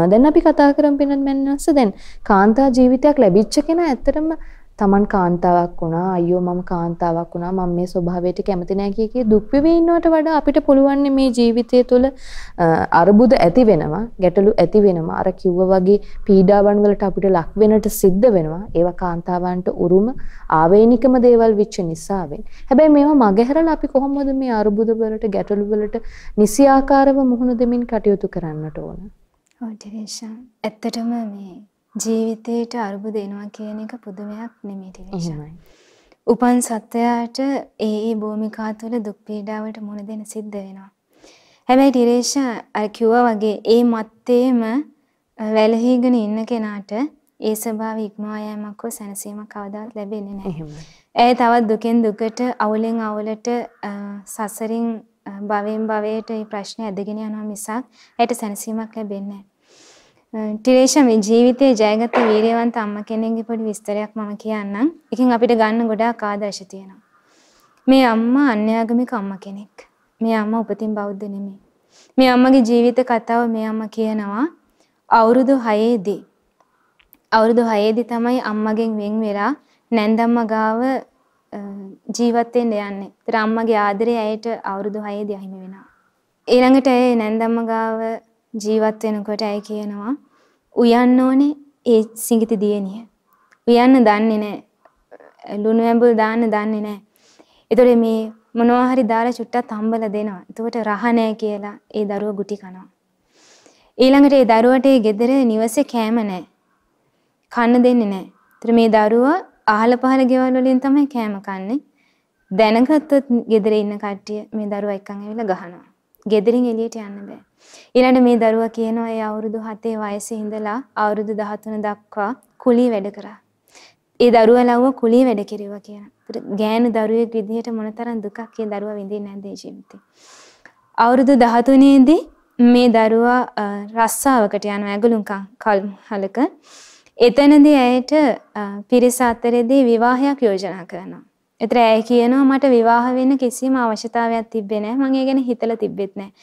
දැන් අපි කතා කරමු පිනත් මනස දැන් කාන්තා ජීවිතයක් ලැබිච්ච කෙනා ඇත්තටම Taman කාන්තාවක් වුණා අයියෝ මම කාන්තාවක් වුණා මම මේ ස්වභාවයට කැමති නැහැ කිය කී දුක් වෙවි ඉන්නවට වඩා අපිට පුළුවන් මේ ජීවිතය තුළ අරුබුද ඇති වෙනවා ගැටලු ඇති වෙනවා. අර කිව්ව වගේ පීඩාවන් වලට අපිට ලක් වෙනට සිද්ධ වෙනවා. ඒවා කාන්තාවන්ට උරුම ආවේනිකම දේවල් වෙච්ච නිසාවෙන්. හැබැයි මේවා මගහැරලා අපි කොහොමද මේ අරුබුද වලට ගැටලු වලට නිසියාකාරව මුහුණ දෙමින් කටයුතු කරන්නට ඕන? ඔව් ටිරේෂා ඇත්තටම මේ ජීවිතේට අරුබුද එනවා කියන එක පුදුමයක් නෙමෙයි ටිරේෂා. උපන් සත්වයාට ඒ ඒ භූමිකා තුළ දුක් පීඩාවට මුහුණ දෙන්න සිද්ධ වෙනවා. හැබැයි ටිරේෂා අර කිව්වා වගේ ඒ මත්තේම වැළහීගෙන ඉන්න කෙනාට ඒ ස්වභාවය ඉක්මවා යෑමක් හෝ සැනසීමක් කවදාවත් ලැබෙන්නේ නැහැ. ඒ තවත් දුකෙන් දුකට අවුලෙන් අවුලට සසරින් භවෙන් භවයට මේ ප්‍රශ්නේ ඇදගෙන යනවා මිසක් ඇයට සැනසීමක් ලැබෙන්නේ නැහැ. ටිරේෂා මේ ජීවිතයේ ජයගත්ත වීරයවන්ත අම්මා කෙනෙක්ගේ පොඩි විස්තරයක් මම කියන්නම්. එකකින් අපිට ගන්න ගොඩාක් ආදර්ශ තියෙනවා. මේ අම්මා අන්‍යාගමික අම්මා කෙනෙක්. මේ අම්මා උපතින් බෞද්ධ නෙමෙයි. මේ අම්මගේ ජීවිත කතාව මේ අම්මා කියනවා අවුරුදු 6ේදී අවුරුදු 6ේදී තමයි අම්මගෙන් වෙන් වෙලා නැන්දම්මා ගාව ජීවත් වෙන්න යන්නේ. ඒතර අම්මගේ ආදරය ඇයට අවුරුදු 6ේදී අහිමි වෙනවා. ඊළඟට ඒ නැන්දම්මා ගාව ජීවත් වෙනකොට ඇයි කියනවා උයන්න ඕනේ ඒ සිඟිති දියණිය. උයන්න දන්නේ නැහැ. ලුණු ඇඹුල් දාන්න දන්නේ නැහැ. ඒතකොට මේ මොනවා හරි දාලා චුට්ටක් හම්බලා දෙනවා. එතකොට රහ නැහැ කියලා ඒ දරුවා ගුටි කනවා. ඊළඟට ඒ දරුවට ඒ ගෙදර නිවසේ කෑම නැහැ. කන්න දෙන්නේ නැහැ. ඒතර මේ දරුවා අහල පහල ගෙවල් වලින් තමයි කෑම කන්නේ. දැනගත්තොත් ගෙදර ඉන්න කට්ටිය මේ දරුවා එක්කන් ඇවිල්ලා ගහනවා. ගෙදරින් එළියට යන්න බෑ. ඊළඟ මේ දරුවා කියනවා ඒ අවුරුදු 7 වයසේ ඉඳලා අවුරුදු 13 දක්වා කුලී වැඩ කරා. ඒ දරුවා ලව්ව කුලී වැඩ කෙරුවා කියන. ගෑනු දරුවෙක් විදිහට මොනතරම් දුකක් ඒ දරුවා විඳින්නේ නැද්ද ජීවිතේ. අවුරුදු 13 දී මේ දරුවා රස්සාවකට යනවා ඇගලුම්කම් කල්හලක. එතනදී ඇයට පිරිස අතරේදී විවාහයක් යෝජනා කරනවා. ඒතර ඇය කියනවා මට විවාහ වෙන්න කිසිම අවශ්‍යතාවයක් තිබ්බේ නැහැ. මම ඒ ගැන හිතලා තිබ්බෙත් නැහැ.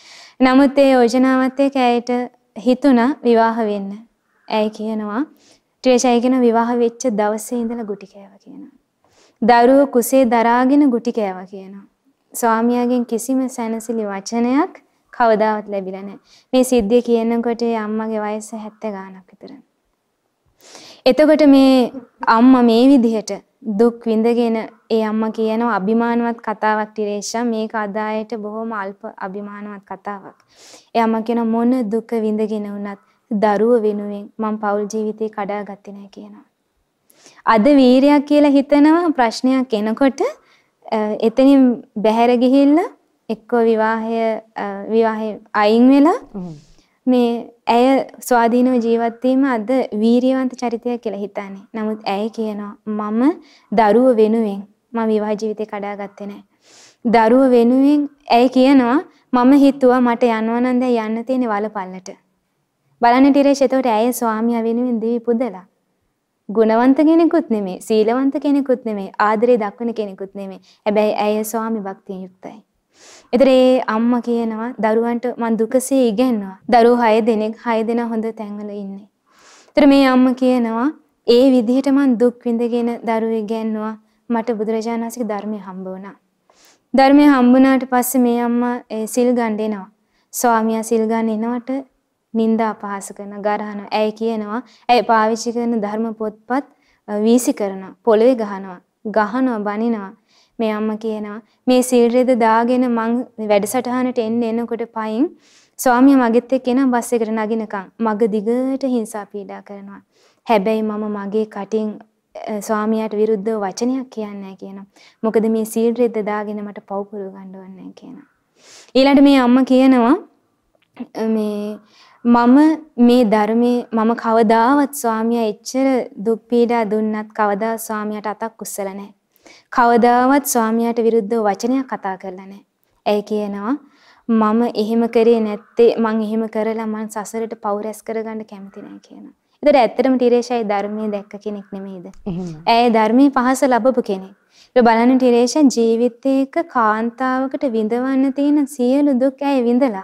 නමුත් ඒ යෝජනාවත් එක්ක ඇයට හිතුණා විවාහ වෙන්න. ඇය කියනවා ට්‍රේෂයි කියන විවාහ වෙච්ච දවසේ ඉඳලා ගුටි කෑවා කියනවා. දරුවෝ කුසේ දරාගෙන ගුටි කෑවා කියනවා. ස්වාමියාගෙන් කිසිම සැනසිලි වචනයක් කවදාවත් ලැබිලා නැහැ. මේ සිද්ධිය කියනකොට අම්මගේ වයස 70 ගාණක් විතර. එතකොට මේ අම්මා මේ විදිහට දුක් විඳගෙන ඒ අම්මා කියනවා අභිමානවත් කතාවක් ටිරේෂා මේක අදායට බොහොම අල්ප අභිමානවත් කතාවක්. ඒ අම්මා කියන මොන දුක විඳගෙන වුණත් දරුව වෙනුවෙන් මම පෞල් ජීවිතේ කඩාගත්තේ නැහැ කියනවා. අද වීරයක් කියලා හිතනවා ප්‍රශ්නයක් එනකොට එතනින් බැහැර ගිහිල්ලා එක්ක විවාහය විවාහය අයින් වෙලා මේ ඇය ස්වාධීනව ජීවත් වීම අද වීරියවන්ත චරිතයක් කියලා හිතන්නේ. නමුත් ඇය කියනවා මම දරුව වෙනුවෙන් මම විවාහ ජීවිතේ කඩාගත්තේ නැහැ. දරුව වෙනුවෙන් ඇය කියනවා මම හිතුවා මට යනවා නම් දැන් යන්න තියෙන වලපල්ලට. බලන්න ටිරේෂ් එතකොට ඇය ස්වාමියා වෙනුවෙන් දිවි පුදලා. ගුණවන්ත කෙනෙකුත් නෙමෙයි, සීලවන්ත කෙනෙකුත් නෙමෙයි, ආදරේ දක්වන කෙනෙකුත් නෙමෙයි. හැබැයි ඇය ස්වාමි භක්තියෙන් යුක්තයි. එතකොට ඒ අම්මා කියනවා දරුවන්ට මං දුකසේ ඉගෙනනවා. දරුවෝ 6 දෙනෙක් 6 දෙනා හොඳ තැන්වල ඉන්නේ. එතකොට මේ අම්මා කියනවා ඒ විදිහට මං දුක් විඳගෙන දරුවෝ ඉගෙනනවා. මට බුදුරජාණන් වහන්සේගේ ධර්මය හම්බ වුණා. ධර්මය හම්බුණාට පස්සේ මේ අම්මා සිල් ගන්න එනවා. ස්වාමියා සිල් ගන්න එනවට නිന്ദා අපහාස කරන ගරහන ඇයි කියනවා ඇයි පාවිච්චි කරන ධර්ම පොත්පත් වීසි කරනවා පොළවේ ගහනවා ගහනවා බනිනවා මේ අම්මා කියනවා මේ සීල් රෙද දාගෙන මං වැඩසටහනට එන්න එනකොට පයින් ස්වාමියා මගෙත් එක්ක එන බස් එකට නගිනකම් මග දිගට හිංසා පීඩා කරනවා. හැබැයි මම මගේ කටින් ස්වාමියාට විරුද්ධව වචනයක් කියන්නේ නැහැ කියනවා. මොකද මේ සීල් රෙද්ද දාගෙන මට පව් පුරව ගන්න ඕනේ කියනවා. ඊළඟට මේ අම්මා කියනවා මේ මම මේ ධර්මයේ මම කවදාවත් ස්වාමියා එච්චර දුක් පීඩා දුන්නත් කවදා ස්වාමියාට අතක් උස්සලා නැහැ. කවදාවත් ස්වාමියාට විරුද්ධව වචනයක් කතා කරලා නැහැ. ඇයි කියනවා මම එහෙම කරේ නැත්තේ මං එහෙම කරලා මං සසරට පව් රැස් කරගන්න කැමති නැහැ කියනවා. ඒතර ඇත්තටම ටිරේෂයි ධර්මයේ දැක්ක කෙනෙක් නෙමෙයිද? ඇය ධර්මයේ පහස ලැබපු කෙනෙක්. බලන්න ටිරේෂා ජීවිතේක කාන්තාවකට විඳවන්න තියෙන සියලු දුක් ඇයි විඳලා.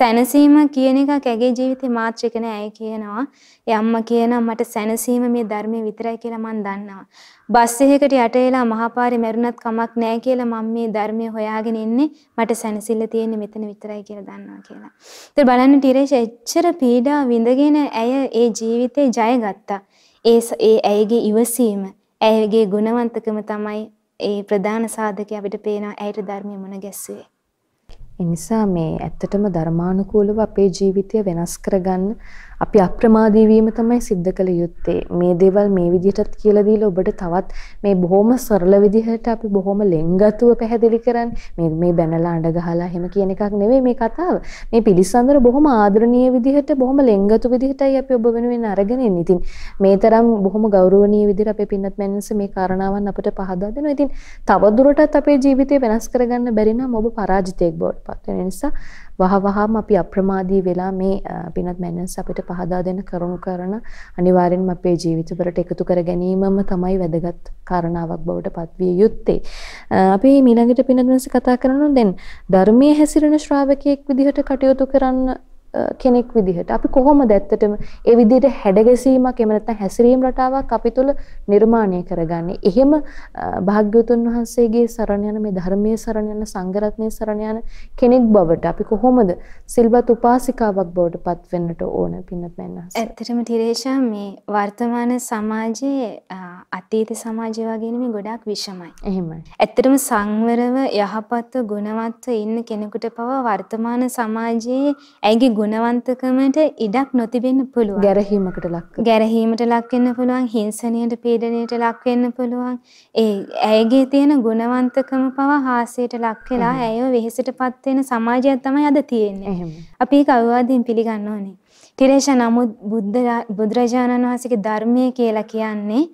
සැනසීම කියන එකක් ඇගේ ජීවිතේ මාත්‍රික නෑ. කියනවා? ඒ අම්මා කියනවා මට සැනසීම මේ ධර්මයේ විතරයි කියලා මම දන්නවා. බස් එකකට යට වෙලා මහපාරේ මැරුණත් කමක් නෑ කියලා මම මේ ධර්මයේ හොයාගෙන ඉන්නේ. මට සැනසෙල්ල තියෙන්නේ මෙතන විතරයි කියලා දන්නවා කියලා. ඉතින් බලන්න ටිරේෂා එච්චර පීඩා විඳගෙන ඇය ඒ ජීවිතේ ජය ගත්තා. ඒ ඒ ඇයගේ ඉවසීම ඇයගේ ගුණවන්තකම තමයි ඒ ප්‍රධාන සාධකය අපිට පේනවා ඇයට ධර්මය මුණ ගැස්සුවේ. ඒ නිසා මේ ඇත්තටම ධර්මානුකූලව අපේ ජීවිතය වෙනස් කරගන්න අපි අප්‍රමාදී වීම තමයි සිද්ධ කළ යුත්තේ. මේ දේවල් මේ විදිහටත් කියලා දීලා ඔබට තවත් මේ බොහොම සරල විදිහට අපි බොහොම ලෙන්ගතුව පැහැදිලි කරන්නේ. මේ මේ බැනලා අඬ ගහලා එහෙම කියන එකක් නෙවෙයි මේ කතාව. මේ පිළිසඳර බොහොම ආදරණීය විදිහට බොහොම ලෙන්ගතු විදිහටයි අපි ඔබ වෙනුවෙන් අරගෙන ඉන්නේ. ඉතින් මේ තරම් බොහොම ගෞරවනීය විදිහට අපේ පින්නත් මැන්නස මේ කාරණාවන් අපිට පහදා දෙනවා. ඉතින් තවදුරටත් අපේ ජීවිතය වෙනස් කරගන්න බැරි නම් ඔබ පරාජිතයෙක් බවට පත් වෙන නිසා වහවහාම අපි අප්‍රමාදී වෙලා මේ පිනත් මැනස් අපිට පහදා දෙන කරුණු කරන අනිවාර්යෙන්ම අපේ ජීවිතවලට එකතු කර ගැනීමම තමයි වැදගත් කාරණාවක් බවට පත්විය යුත්තේ. අපි ඊළඟට පිනත් මැනස් කතා කරනවා දැන් ධර්මයේ හැසිරෙන ශ්‍රාවකයෙක් විදිහට කටයුතු කරන්න කෙනෙක් විදිහට අපි කොහොමද ඇත්තටම ඒ විදිහට හැඩගැසීමක් එහෙම නැත්නම් හැසිරීම රටාවක් අපි තුළ නිර්මාණය කරගන්නේ. එහෙම භාග්‍යවතුන් වහන්සේගේ සරණ යන මේ ධර්මයේ සරණ යන සංඝරත්නයේ සරණ යන කෙනෙක් බවට අපි කොහොමද සිල්වත් උපාසිකාවක් බවට පත් වෙන්නට ඕන පින්නත් මැන්නස්. ඇත්තටම තිරේෂා මේ වර්තමාන සමාජයේ අතීත සමාජය වගේ නෙමෙයි ගොඩාක් විෂමයි. එහෙමයි. ඇත්තටම සංවරව යහපත්ව ගුණවත්ව ඉන්න කෙනෙකුට පවා වර්තමාන සමාජයේ ඇයිගේ ගුණවන්තකමට ඉඩක් නොතිබෙන්න පුළුවන්. ගැරහීමකට ලක් ගැරහීමට ලක් වෙන්න පුළුවන්, හිංසනයට, පීඩනයට ලක් වෙන්න පුළුවන්. ඒ ඇයගේ තියෙන ගුණවන්තකම පවා හාස්‍යයට ලක් වෙලා ඇයව වෙහෙසටපත් වෙන සමාජයක් තමයි අද තියෙන්නේ. අපි ඒක අවවාදයෙන් පිළිගන්න ඕනේ. තිරේෂා නමුත් බුද්ධ බුදුරජාණන් වහන්සේගේ ධර්මය කියලා කියන්නේ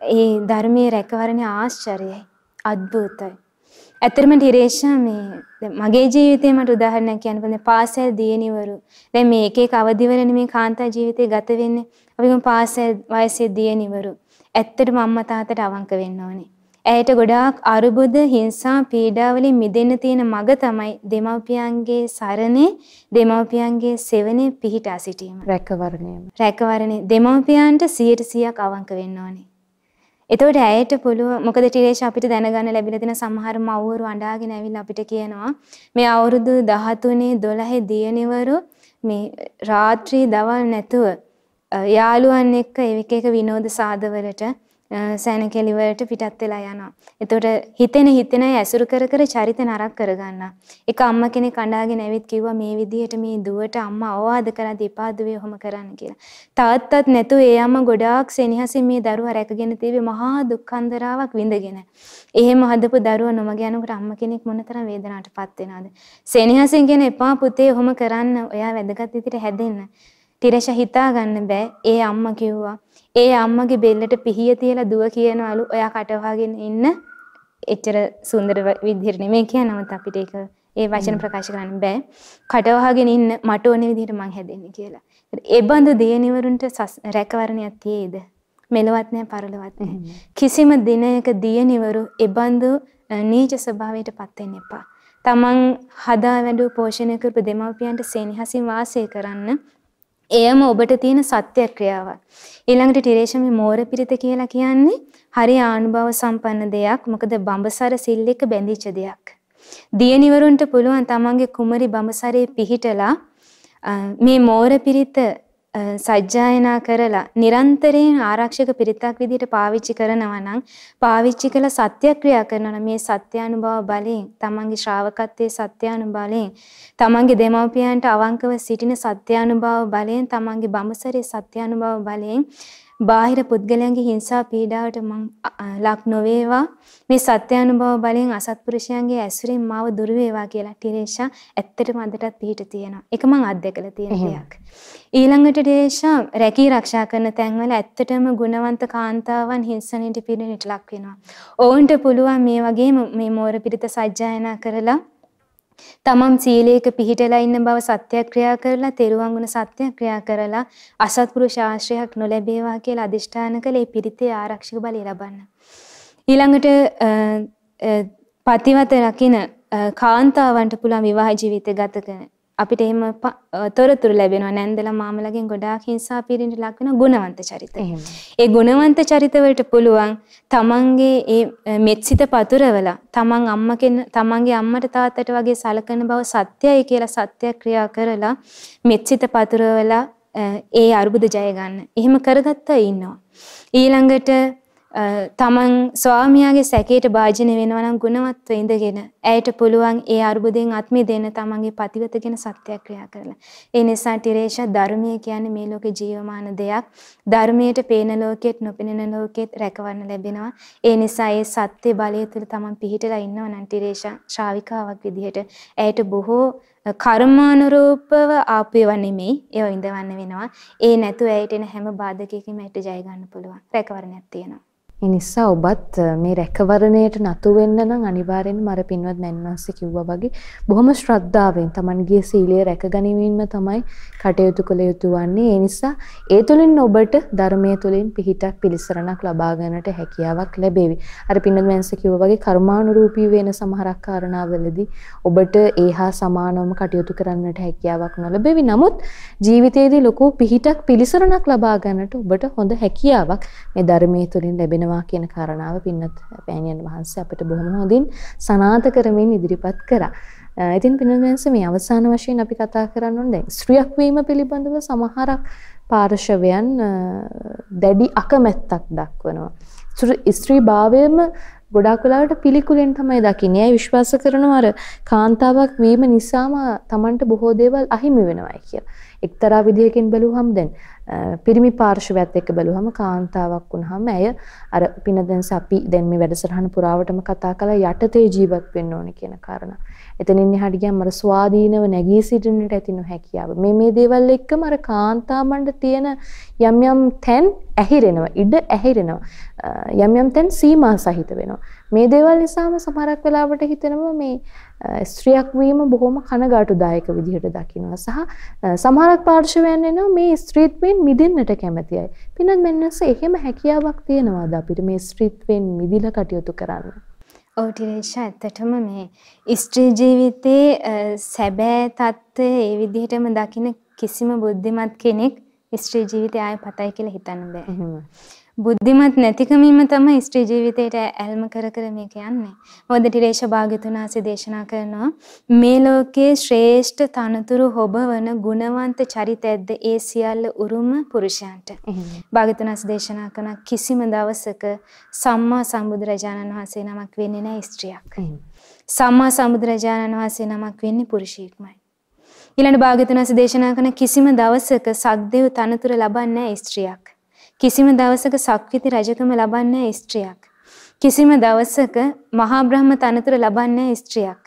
ඒ ධර්මයේ රැකවරණේ ආශ්චර්යයි. අద్భుතයි. ඇත්තටම ටිරේෂා මේ මගේ ජීවිතේ මට උදාහරණයක් කියන්න පුළුවන්. පාසල් දියණිවරු. දැන් මේ එක එක අවදිවලනේ මේ කාන්තා ජීවිතේ ගත වෙන්නේ. අපි ගමු පාසල් වයසේ දියණිවරු. ඇත්තටම අම්මා තාත්තට අවංක වෙන්න ඕනේ. ඇයට ගොඩාක් අරුබුද හිංසා පීඩා වලින් මිදෙන්න තියෙන මඟ තමයි දෙමව්පියන්ගේ සරණේ දෙමව්පියන්ගේ සෙවණේ පිහිටා සිටීම. රැකවරණය රැකවරණේ. දෙමව්පියන්ට 100%ක් අවංක වෙන්න ඕනේ එතකොට ඇයට පුළුවන් මොකද ටිරේෂ අපිට දැනගන්න ලැබිලා තියෙන සමහර මව්වරු අඬාගෙන ඇවිල්ලා අපිට කියනවා මේ අවුරුදු 13 12 දියණිවරු මේ රාත්‍රී දවල් නැතුව යාළුවන් එක්ක එක එක විනෝද සාදවලට සෑනකෙලි වලට පිටත් වෙලා යනවා. එතකොට හිතෙන හිතෙන ඇසුරු කර කර චරිත නරක කරගන්නවා. එක අම්මා කෙනෙක් අඬාගෙන ඇවිත් කිව්වා මේ විදිහට මේ දුවට අම්මා අවවාද කරලා දීපා දුවේ ඔහොම කරන්න කියලා. තාත්තත් නැතුව ඒ අම්මා ගොඩාක් සෙනෙහසින් මේ දරුවා රැකගෙන තිබේ මහා දුක්ඛන්දරාවක් විඳගෙන. එහෙම හදපු දරුවා නොමග යනකොට අම්මා කෙනෙක් මොනතරම් වේදනාවටපත් වෙනවද? සෙනෙහසින් කියන එපා පුතේ ඔහොම කරන්න. ඔයා වැදගත් විදිහට හැදෙන්න. තිරෂ හිතා ගන්න බෑ. ඒ අම්මා කිව්වා ඒ අම්මගේ බෙල්ලට පිහිය තියලා දුව කියනවලු ඔයා කටවහගෙන ඉන්න එච්චර සුන්දර විදිහට නෙමෙයි කියනවත් අපිට ඒක ඒ වචන ප්‍රකාශ කරන්න බෑ. කටවහගෙන ඉන්න මට ඕන විදිහට මං හැදෙන්නේ කියලා. ඒ බඳු දියණිවරුන්ට රැකවරණයක් තියේද? මෙලවත් නැහැ පරලවත් නැහැ. කිසිම දිනයක දියණිවරු ඒ බඳු නීච ස්වභාවයට පත් වෙන්න එපා. තමන් හදා වැඩුව පෝෂණය කරපු දෙමව්පියන්ට සෙනෙහසින් වාසය කරන්න එයම ඔබට තියෙන සත්‍ය ක්‍රියාවක්. ඊළඟට ටිරේෂමේ මෝර පිරිත කියලා කියන්නේ හරි ආනුභව සම්පන්න දෙයක්. මොකද බඹසර සිල් එක බැඳිච්ච දෙයක්. දියණිවරුන්ට පුළුවන් තමන්ගේ කුමරි බඹසරේ පිහිටලා මේ මෝර පිරිත සජ්ජායනා කරලා නිරන්තරයෙන් ආරක්ෂක පිරිතක් විදිහට පාවිච්චි කරනවා නම් පාවිච්චි කළ සත්‍යක්‍රියා කරනවා නම් මේ සත්‍යානුභව බලයෙන් තමන්ගේ ශ්‍රාවකත්වයේ සත්‍යානුභවයෙන් තමන්ගේ දෙමව්පියන්ට අවංකව සිටින සත්‍යානුභව බලයෙන් තමන්ගේ බඹසරේ සත්‍යානුභව බලයෙන් බාහිර පුද්ගලයන්ගේ හිංසා පීඩාවට මං ලක් නොවේවා මේ සත්‍යානුභව බලෙන් අසත්පුරුෂයන්ගේ ඇසුරෙන් මාව දුර වේවා කියලා ටිරේෂා ඇත්තටම අදටත් පිහිට තියෙනවා. ඒක මං අත්දැකලා තියෙන දෙයක්. ඊළඟට ටිරේෂා රැකී ආරක්ෂා කරන තැන්වල ඇත්තටම ගුණවන්ත කාන්තාවන් හිංසනයට පීඩනයට ලක් වෙනවා. ඔවුන්ට පුළුවන් මේ වගේම මේ මෝර පිරිත සජ්ජායනා කරලා තමම් සීලයක පිහිටලා ඉන්න බව සත්‍යක්‍රියා කරලා තෙරුවන් ගුණ සත්‍යක්‍රියා කරලා අසත්පුරුෂ ආශ්‍රයයක් නොලැබේවා කියලා අදිෂ්ඨාන කළේ පිරිතේ ආරක්ෂක බලය ලබන්න. ඊළඟට පතිවත රකින කාන්තාවන්ට පුළුවන් විවාහ ජීවිතය ගත කරන අපිට එහෙම තොරතුරු ලැබෙනවා නැන්දලා මාමලගෙන් ගොඩාක් හිංසා පීඩනට ලක් වෙන ගුණවන්ත චරිත. ඒ ගුණවන්ත චරිතවලට පුළුවන් තමන්ගේ ඒ මෙත්සිත පතුරවලා තමන් අම්මකෙන් තමන්ගේ අම්මට තාත්තට වගේ සලකන බව සත්‍යයි කියලා සත්‍ය ක්‍රියා කරලා මෙත්සිත පතුරවලා ඒ අරුබුද ජය ගන්න. එහෙම කරගත්තා ඉන්නවා. ඊළඟට තමන් ස්වාමියාගේ සැකයට භාජනය වෙනවා නම් ගුණවත්ව ඉඳගෙන ඇයට පුළුවන් ඒ අරුබුදෙන් අත්මි දෙන්න තමන්ගේ පතිවත ගැන සත්‍යයක් ක්‍රියා කරලා. ඒ නිසා ටිරේෂා ධර්මය කියන්නේ මේ ලෝකේ ජීවමාන දෙයක්. ධර්මයට පේන ලෝකෙත් නොපෙනෙන ලෝකෙත් රැකවන්න ලැබෙනවා. ඒ නිසා ඒ සත්‍ය බලය තුළ තමන් පිහිටලා ඉන්නවා නම් ටිරේෂා ශ්‍රාවිකාවක් විදිහට ඇයට බොහෝ කර්මානුරූපව ආපු ඒවා නෙමෙයි ඒවා ඉඳවන්න වෙනවා. ඒ නැතුව ඇයට එන හැම බාධකයකින්ම ඇයට ජය ගන්න පුළුවන්. රැකවරණයක් තියෙනවා. ඒ නිසා ඔබත් මේ රැකවරණයට නතු වෙන්න නම් අනිවාර්යෙන්ම අර පින්වත් මැන්වන්සේ කිව්වා වගේ බොහොම ශ්‍රද්ධාවෙන් Tamanගේ සීලය රැකගැනීමෙන්ම තමයි කටයුතු කළ යුතු වන්නේ. ඒ නිසා ඒ තුලින් ඔබට ධර්මයේ තුලින් පිහිටක් පිළිසරණක් ලබා ගන්නට හැකියාවක් ලැබේවි. අර පින්වත් මැන්වන්සේ කිව්වා වගේ කර්මානුරූපී වෙන සමහරක් කාරණාවලදී ඔබට ඒහා සමානවම කටයුතු කරන්නට හැකියාවක් නොලැබෙවි. නමුත් ජීවිතයේදී ලොකු පිහිටක් පිළිසරණක් ලබා ගන්නට ඔබට හොඳ හැකියාවක් මේ ධර්මයේ තුලින් ලැබෙන වෙනවා කියන කාරණාව පින්නත් පෑණියන් වහන්සේ අපිට බොහොම හොඳින් සනාත කරමින් ඉදිරිපත් කරා. ඉතින් පින්නත් මේ අවසාන වශයෙන් අපි කතා කරන්න ඕනේ දැන් ස්ත්‍රියක් වීම පිළිබඳව සමහරක් පාර්ශවයන් දැඩි අකමැත්තක් දක්වනවා. ස්ත්‍රී භාවයම ගොඩාක් වෙලාවට පිළිකුලෙන් තමයි දකින්නේ. අය විශ්වාස කරනවා අර කාන්තාවක් වීම නිසාම Tamanට බොහෝ දේවල් අහිමි වෙනවායි කියලා. එක්තරා විදිහකින් බැලුවහම දැන් පිරිමි පාර්ශවයත් එක්ක බැලුවහම කාන්තාවක් වුණාම ඇය අර පින දැන්ස අපි දැන් මේ වැඩසටහන පුරාවටම කතා කළා යටතේ ජීවත් වෙන්න ඕනේ කියන කාරණා. එතනින් එහාට ගියාම අර ස්වාධීනව නැගී සිටින්නට ඇති නොහැකියාව. මේ මේ දේවල් එක්කම අර කාන්තාවන්ට තියෙන යම් යම් තැන් ඇහිරෙනවා. ඉඩ ඇහිරෙනවා. යම් යම් තැන් සීමා සහිත වෙනවා. මේ දේවල් නිසාම සමහරක් වෙලාවට හිතෙනවා මේ ස්ත්‍රියක් වීම බොහොම කනගාටුදායක විදිහට දකිනවා සහ සමහරක් පාර්ශවයන් එනවා මේ ස්ත්‍රීත්වයෙන් මිදෙන්නට කැමති අය. පිනත් මෙන්නස එහෙම හැකියාවක් තියනවාද අපිට මේ ස්ත්‍රීත්වයෙන් මිදිලා කටයුතු කරන්න? ඔව් ටිරේෂා ඇත්තටම මේ ස්ත්‍රී ජීවිතයේ සැබෑ తත්වය ඒ විදිහටම දකින කිසිම බුද්ධිමත් කෙනෙක් ස්ත්‍රී ජීවිතය ආය පතයි කියලා හිතන්න බෑ. බුද්ධිමත් නැතිකමින්ම තමයි ස්ත්‍රී ජීවිතයට ඇල්ම කර කර මේක යන්නේ. මොකද ටිරේෂ භාග්‍යතුන් වහන්සේ දේශනා කරනවා මේ ලෝකයේ ශ්‍රේෂ්ඨ තනතුරු හොබවන ගුණවන්ත චරිතයක්ද ඒ සියල්ල උරුම පුරුෂයන්ට. භාග්‍යතුන් වහන්සේ දේශනා කරන කිසිම දවසක සම්මා සම්බුදුරජාණන් වහන්සේ නමක් වෙන්නේ නැහැ ස්ත්‍රියක්. සම්මා සම්බුදුරජාණන් වහන්සේ නමක් වෙන්නේ පුරුෂයෙක්මයි. ඊළඟ භාග්‍යතුන් වහන්සේ දේශනා කරන කිසිම දවසක සක්දේව තනතුර ලබන්නේ නැහැ ස්ත්‍රියක්. කිසිම දවසක සක්විති රජකම ලබන්නේ ස්ත්‍රියක්. කිසිම දවසක මහා බ්‍රහ්ම තනතුර ලබන්නේ ස්ත්‍රියක්.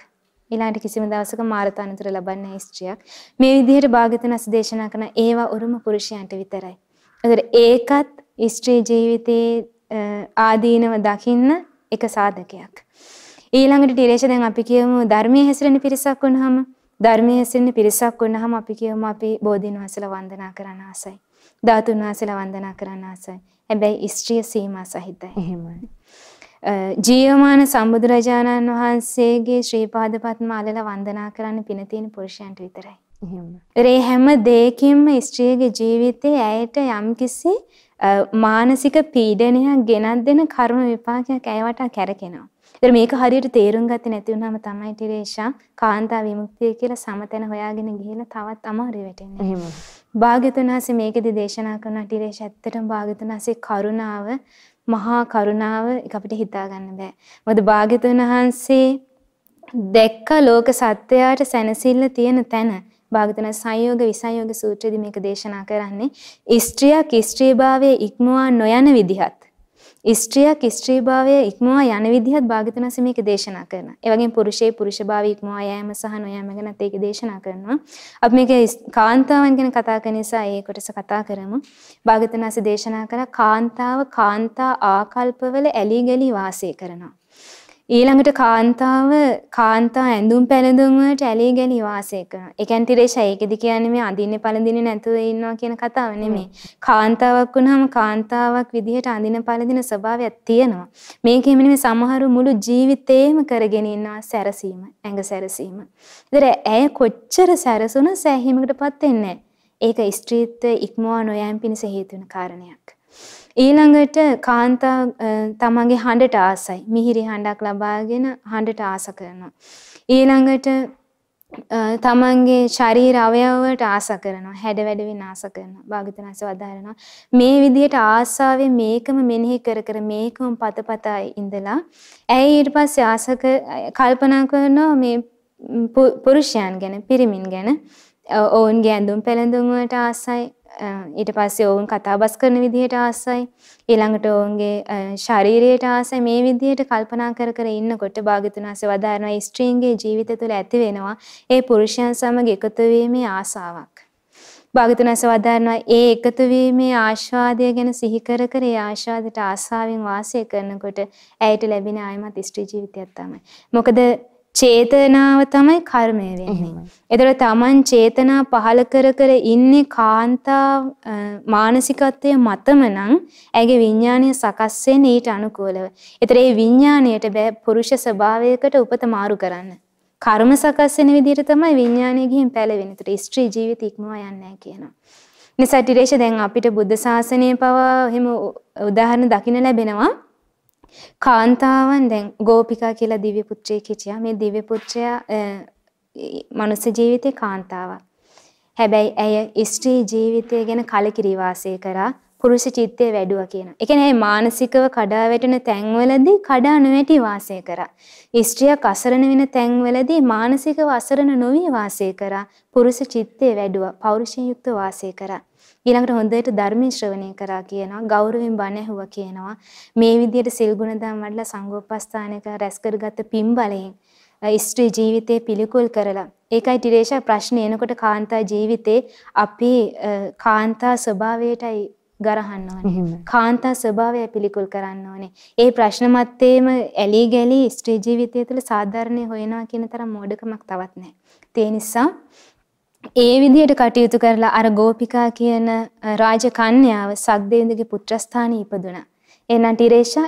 ඊළඟට කිසිම දවසක මාර තනතුර ලබන්නේ ස්ත්‍රියක්. මේ විදිහට භාග්‍යවතුන් දේශනා කරන ඒවා උරුම පුරුෂයන්ට විතරයි. ඒතර ඒකත් ස්ත්‍රී ජීවිතයේ ආදීනව දකින්න එක සාධකයක්. ඊළඟට ටිරේෂ දැන් අපි කියමු ධර්මයේ හැසිරෙන පිරිසක් වුණාම ධර්මයේ හැසිරෙන පිරිසක් වුණාම අපි කියමු අපි බෝධීන් වහන්සේලා වන්දනා කරන්න ආසයි. ධාතුන් වහන්සේලා වන්දනා කරන්න ආසයි. හැබැයි ස්ත්‍රිය සීමා සහිතයි. එහෙමයි. ජීවමාන සම්බුදුරජාණන් වහන්සේගේ ශ්‍රී පාද පත්ම අලලා වන්දනා කරන්න පින තියෙන පුරුෂයන්ට විතරයි. එහෙමයි. හැම දෙයකින්ම ස්ත්‍රියගේ ජීවිතේ ඇයට යම්කිසි මානසික පීඩනයක් ගෙනත් දෙන කර්ම විපාකයක් ඇයවට කැරකෙනවා. ඒතර මේක හරියට තේරුම් ගත්තේ නැති වුනහම තමයි ටිරේෂා කාන්තා විමුක්තිය කියලා සමතැන හොයාගෙන ගිහිල්ලා තවත් අමාරු වෙටෙන්නේ. එහෙම. භාග්‍යතුන් වහන්සේ මේකෙදි දේශනා කරන ටිරේෂා ඇත්තටම භාග්‍යතුන් වහන්සේ කරුණාව මහා කරුණාව ඒක අපිට හිතා ගන්න බෑ. මොකද භාග්‍යතුන් වහන්සේ දැක්ක ලෝක සත්‍යයට සැනසෙල්ල තියෙන තැන භාගතන සංයෝග විසංයෝග සූත්‍රයේදී මේක දේශනා කරන්නේ ස්ත්‍රියක් ස්ත්‍රීභාවයේ ඉක්මවා නොයන විදිහත් ස්ත්‍රියක් ස්ත්‍රීභාවය ඉක්මවා යන විදිහත් භාග්‍යතුන් වහන්සේ මේක දේශනා කරනවා. ඒ වගේම පුරුෂයේ පුරුෂභාවය ඉක්මවා යෑම සහ නොයෑම ගැනත් ඒක දේශනා කරනවා. අපි මේක කාන්තාවන් ගැන කතා කරන නිසා ඒ කොටස කතා කරමු. භාග්‍යතුන් වහන්සේ දේශනා කරා කාන්තාව කාන්තා ආකල්පවල ඇලි ගලි වාසය කරනවා. ඊළඟට කාන්තාව කාන්තා ඇඳුම් පැළඳුම් වලට ඇලී ගලී වාසය කරනවා. ඒ කියන්නේ තිරේෂා ඒකෙදි කියන්නේ මේ අඳින්නේ පළඳින්නේ නැතුව ඉන්නවා කියන කතාව නෙමෙයි. කාන්තාවක් වුණාම කාන්තාවක් විදිහට අඳින පළඳින ස්වභාවයක් තියෙනවා. මේකෙම නෙමෙයි සමහරු මුළු ජීවිතේම කරගෙන ඉන්නවා සැරසීම, ඇඟ සැරසීම. ඒතර ඇය කොච්චර සැරසුණ සෑහීමකටපත් වෙන්නේ ඒක ස්ත්‍රීත්වයේ ඉක්මවා නොයෑම පිණිස හේතු වෙන කාරණයක්. ඊළඟට කාන්තා තමන්ගේ හඬට ආසයි. මිහිරි හඬක් ලබාගෙන හඬට ආස කරනවා. ඊළඟට තමන්ගේ ශරීර අවයවවලට ආස කරනවා. හැඩ වැඩවෙන්න ආස කරනවා. භාග්‍යවතුන්ස වදාරනවා. මේ විදිහට ආසාවෙන් මේකම මෙනෙහි කර කර මේකම පතපතා ඉඳලා ඇයි ඊට පස්සේ ආස කල්පනා කරනවා මේ පුරුෂයන් ගැන, පිරිමින් ගැන. ඔවුන්ගේ ඇඳුම් පැළඳුම් වලට ආසයි. ඊට පස්සේ ඔවුන් කතාබස් කරන විදිහට ආසයි. ඊළඟට ඔවුන්ගේ ශරීරයට ආසයි. මේ විදිහට කල්පනා කර කර ඉන්නකොට භාග්‍යතුන් වහන්සේ වදාරනවා ස්ත්‍රීන්ගේ ජීවිතය තුළ ඇති වෙනවා. ඒ පුරුෂයන් සමග එකතු වීමේ ආසාවක්. භාග්‍යතුන් වහන්සේ වදාරනවා ඒ එකතු වීමේ ආශාදය ගැන සිහි කර කර ඒ ආශාදයට ආසාවෙන් වාසය කරනකොට ඇයට ලැබෙන ආයමත් ස්ත්‍රී ජීවිතයක් තමයි. මොකද චේතනාව තමයි කර්මය වෙන්නේ. එතකොට Taman චේතනා පහල කර කර ඉන්නේ කාන්තා මානසිකත්වයේ මතම නම් ඇගේ විඥානය සකස් වෙන්නේ ඊට අනුකූලව. ඒතර ඒ විඥාණයට බෑ පුරුෂ ස්වභාවයකට උපත මාරු කරන්න. කර්ම සකස් වෙන විදිහට තමයි විඥානය ගිහින් පැලවෙන්නේ. ඒතර ස්ත්‍රී ජීවිත ඉක්මවා යන්නේ නැහැ කියනවා. නිසා ටිරේෂ දැන් අපිට බුද්ධ ශාසනය පවා එහෙම උදාහරණ දකින්න ලැබෙනවා. කාන්තාවන් දැන් ගෝපිකා කියලා දිව්‍ය පුත්‍රයෙක් හිටියා. මේ දිව්‍ය පුත්‍රයා මනුස්ස ජීවිතේ කාන්තාවක්. හැබැයි ඇය ස්ත්‍රී ජීවිතය ගැන කලකිරී වාසය කරා. පුරුෂ චිත්තය වැඩුවා කියනවා. ඒ කියන්නේ මානසිකව කඩා වැටෙන තැන්වලදී කඩා නොවැටි වාසය කරා. ස්ත්‍රියක් අසරණ වෙන තැන්වලදී මානසිකව අසරණ නොවි වාසය කරා. පුරුෂ චිත්තය වැඩුවා. පෞරුෂයෙන් යුක්ත වාසය කරා. ඊළඟට හොඳට ධර්මයේ ශ්‍රවණය කරා කියනවා ගෞරවයෙන් බණ ඇහුවා කියනවා මේ විදිහට සිල් ගුණ දම් වඩලා සංඝෝපස්ථානයක රැස් කරගත්ත පින් බලයෙන් ස්ත්‍රී ජීවිතේ පිළිකුල් කරලා ඒකයි ටිරේෂා ප්‍රශ්නේ එනකොට කාන්තා ජීවිතේ අපි කාන්තා ස්වභාවයටයි ගරහන්න ඕනේ. කාන්තා ස්වභාවය පිළිකුල් කරන්න ඕනේ. ඒ ප්‍රශ්න මැත්තේම ඇලී ගලී ස්ත්‍රී ජීවිතය තුළ සාධාරණේ හොයනවා කියන තරම් මෝඩකමක් තවත් නැහැ. ඒ නිසා ඒ විදිහට කටයුතු කරලා අර ගෝපිකා කියන රාජකන්‍යාව සක්දේවුන්ගේ පුත්‍රස්ථානයේ ඉපදුනා. එහෙනම් ටිරේෂා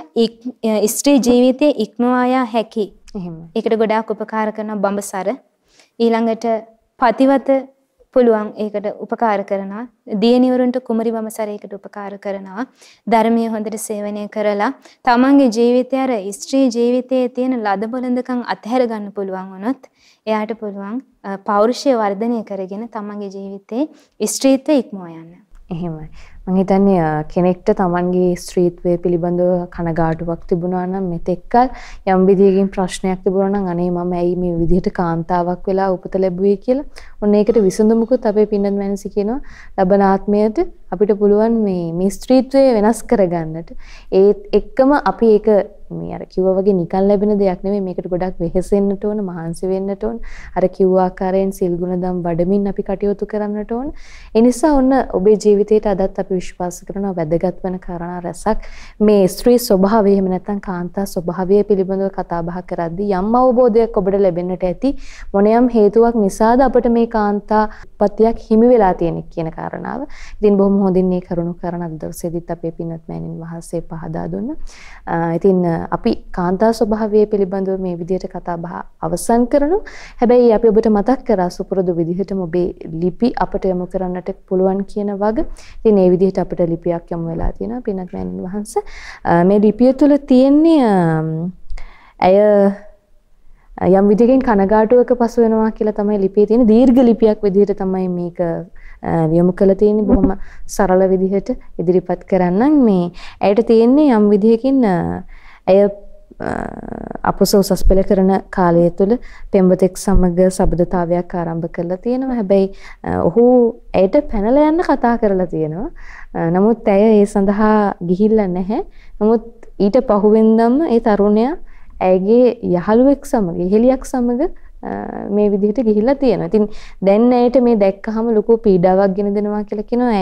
ස්ත්‍රී ජීවිතයේ ඉක්මවා යා හැකි. එහෙම. ඒකට ගොඩාක් උපකාර කරන බඹසර ඊළඟට පතිවත පුළුවන් ඒකට උපකාර කරනවා. දියණිවරුන්ට කුමරි වමසරයකට උපකාර කරනවා. ධර්මයේ හොඳට සේවනය කරලා තමන්ගේ ජීවිතය අර ස්ත්‍රී ජීවිතයේ තියෙන ලද බොළඳකම් අත්හැර ගන්න පුළුවන් වුණොත් එයාට පුළුවන් පෞරුෂය වර්ධනය කරගෙන තමන්ගේ ජීවිතේ ස්ත්‍රීත්වය ඉක්මව යන්න. එහෙමයි. මම හිතන්නේ කෙනෙක්ට Tamanගේ ස්ත්‍රීත්වය පිළිබඳව කනගාටුවක් තිබුණා නම් මෙතෙක්කල් යම් විදියකින් ප්‍රශ්නයක් තිබුණා නම් අනේ මම ඇයි මේ විදිහට කාන්තාවක් වෙලා උපත ලැබුවේ කියලා? ඔන්න ඒකට විසඳුමකුත් අපේ පින්නත් මනස කියනවා ලබන ආත්මයට අපිට පුළුවන් මේ මේ ස්ත්‍රීත්වය වෙනස් කරගන්නට. ඒත් එක්කම අපි ඒක මේ අර කිව්වා වගේ නිකන් ලැබෙන දෙයක් නෙමෙයි මේකට ගොඩක් වෙහෙසෙන්නට ඕන මහන්සි වෙන්නට ඕන අර කිව්ව ආකාරයෙන් සිල් ගුණදම් වඩමින් අපි කටයුතු කරන්නට ඕන ඒ නිසා ඔන්න ඔබේ ජීවිතේට අදත් අපි විශ්වාස කරනවා වැදගත් වෙන කාරණා රැසක් මේ ස්ත්‍රී ස්වභාවය එහෙම නැත්නම් කාන්තා ස්වභාවය පිළිබඳව කතා බහ කරද්දී යම් අවබෝධයක් ඔබට ලැබෙන්නට ඇති මොනියම් හේතුවක් නිසාද අපිට මේ කාන්තා උපත්තියක් හිමි වෙලා තියෙන කියන කාරණාව. ඉතින් බොහොම හොඳින් මේ කරුණු කරන අද දවසේදීත් අපේ පින්වත් මෑණින් වහන්සේ පහදා දුන්නා. ඉතින් අපි කාන්තා ස්වභාවය පිළිබඳව මේ විදිහට කතා බහ අවසන් කරනු. හැබැයි අපි ඔබට මතක් කරා සුපුරුදු විදිහටම ඔබේ ලිපි අපට යොමු කරන්නට පුළුවන් කියන වග. ඉතින් මේ විදිහට අපිට ලිපියක් යොමු වෙලා තියෙනවා පින්වත් මෑණින් වහන්සේ. මේ ලිපිය තුල තියෙන්නේ ඇය යම් විදිහකින් කනගාටුවක පසු වෙනවා කියලා තමයි ලිපියේ තියෙන දීර්ඝ ලිපියක් විදිහට තමයි මේක යොමු කළ තියෙන්නේ බොහොම සරල විදිහට ඉදිරිපත් කරන්නම් මේ ඇයට තියෙන්නේ යම් විදිහකින් ඇය අපොස උසස් පෙළ කරන කාලය තුළ පෙම්වතෙක් සමග සබඳතාවයක් ආරම්භ කරලා තියෙනවා. හැබැයි ඔහු ඇයට පැනලා යන්න කතා කරලා තියෙනවා. නමුත් ඇය ඒ සඳහා ගිහිල්ලා නැහැ. නමුත් ඊට පහුවෙන්දම ඒ තරුණයා ඇයගේ යහළුවෙක් සමග ඉහෙලියක් සමග මේ විදිහට ගිහිල්ලා තියෙනවා. ඉතින් දැන් ඇයට මේ දැක්කහම ලොකු පීඩාවක් ගෙන දෙනවා කියලා කියනවා.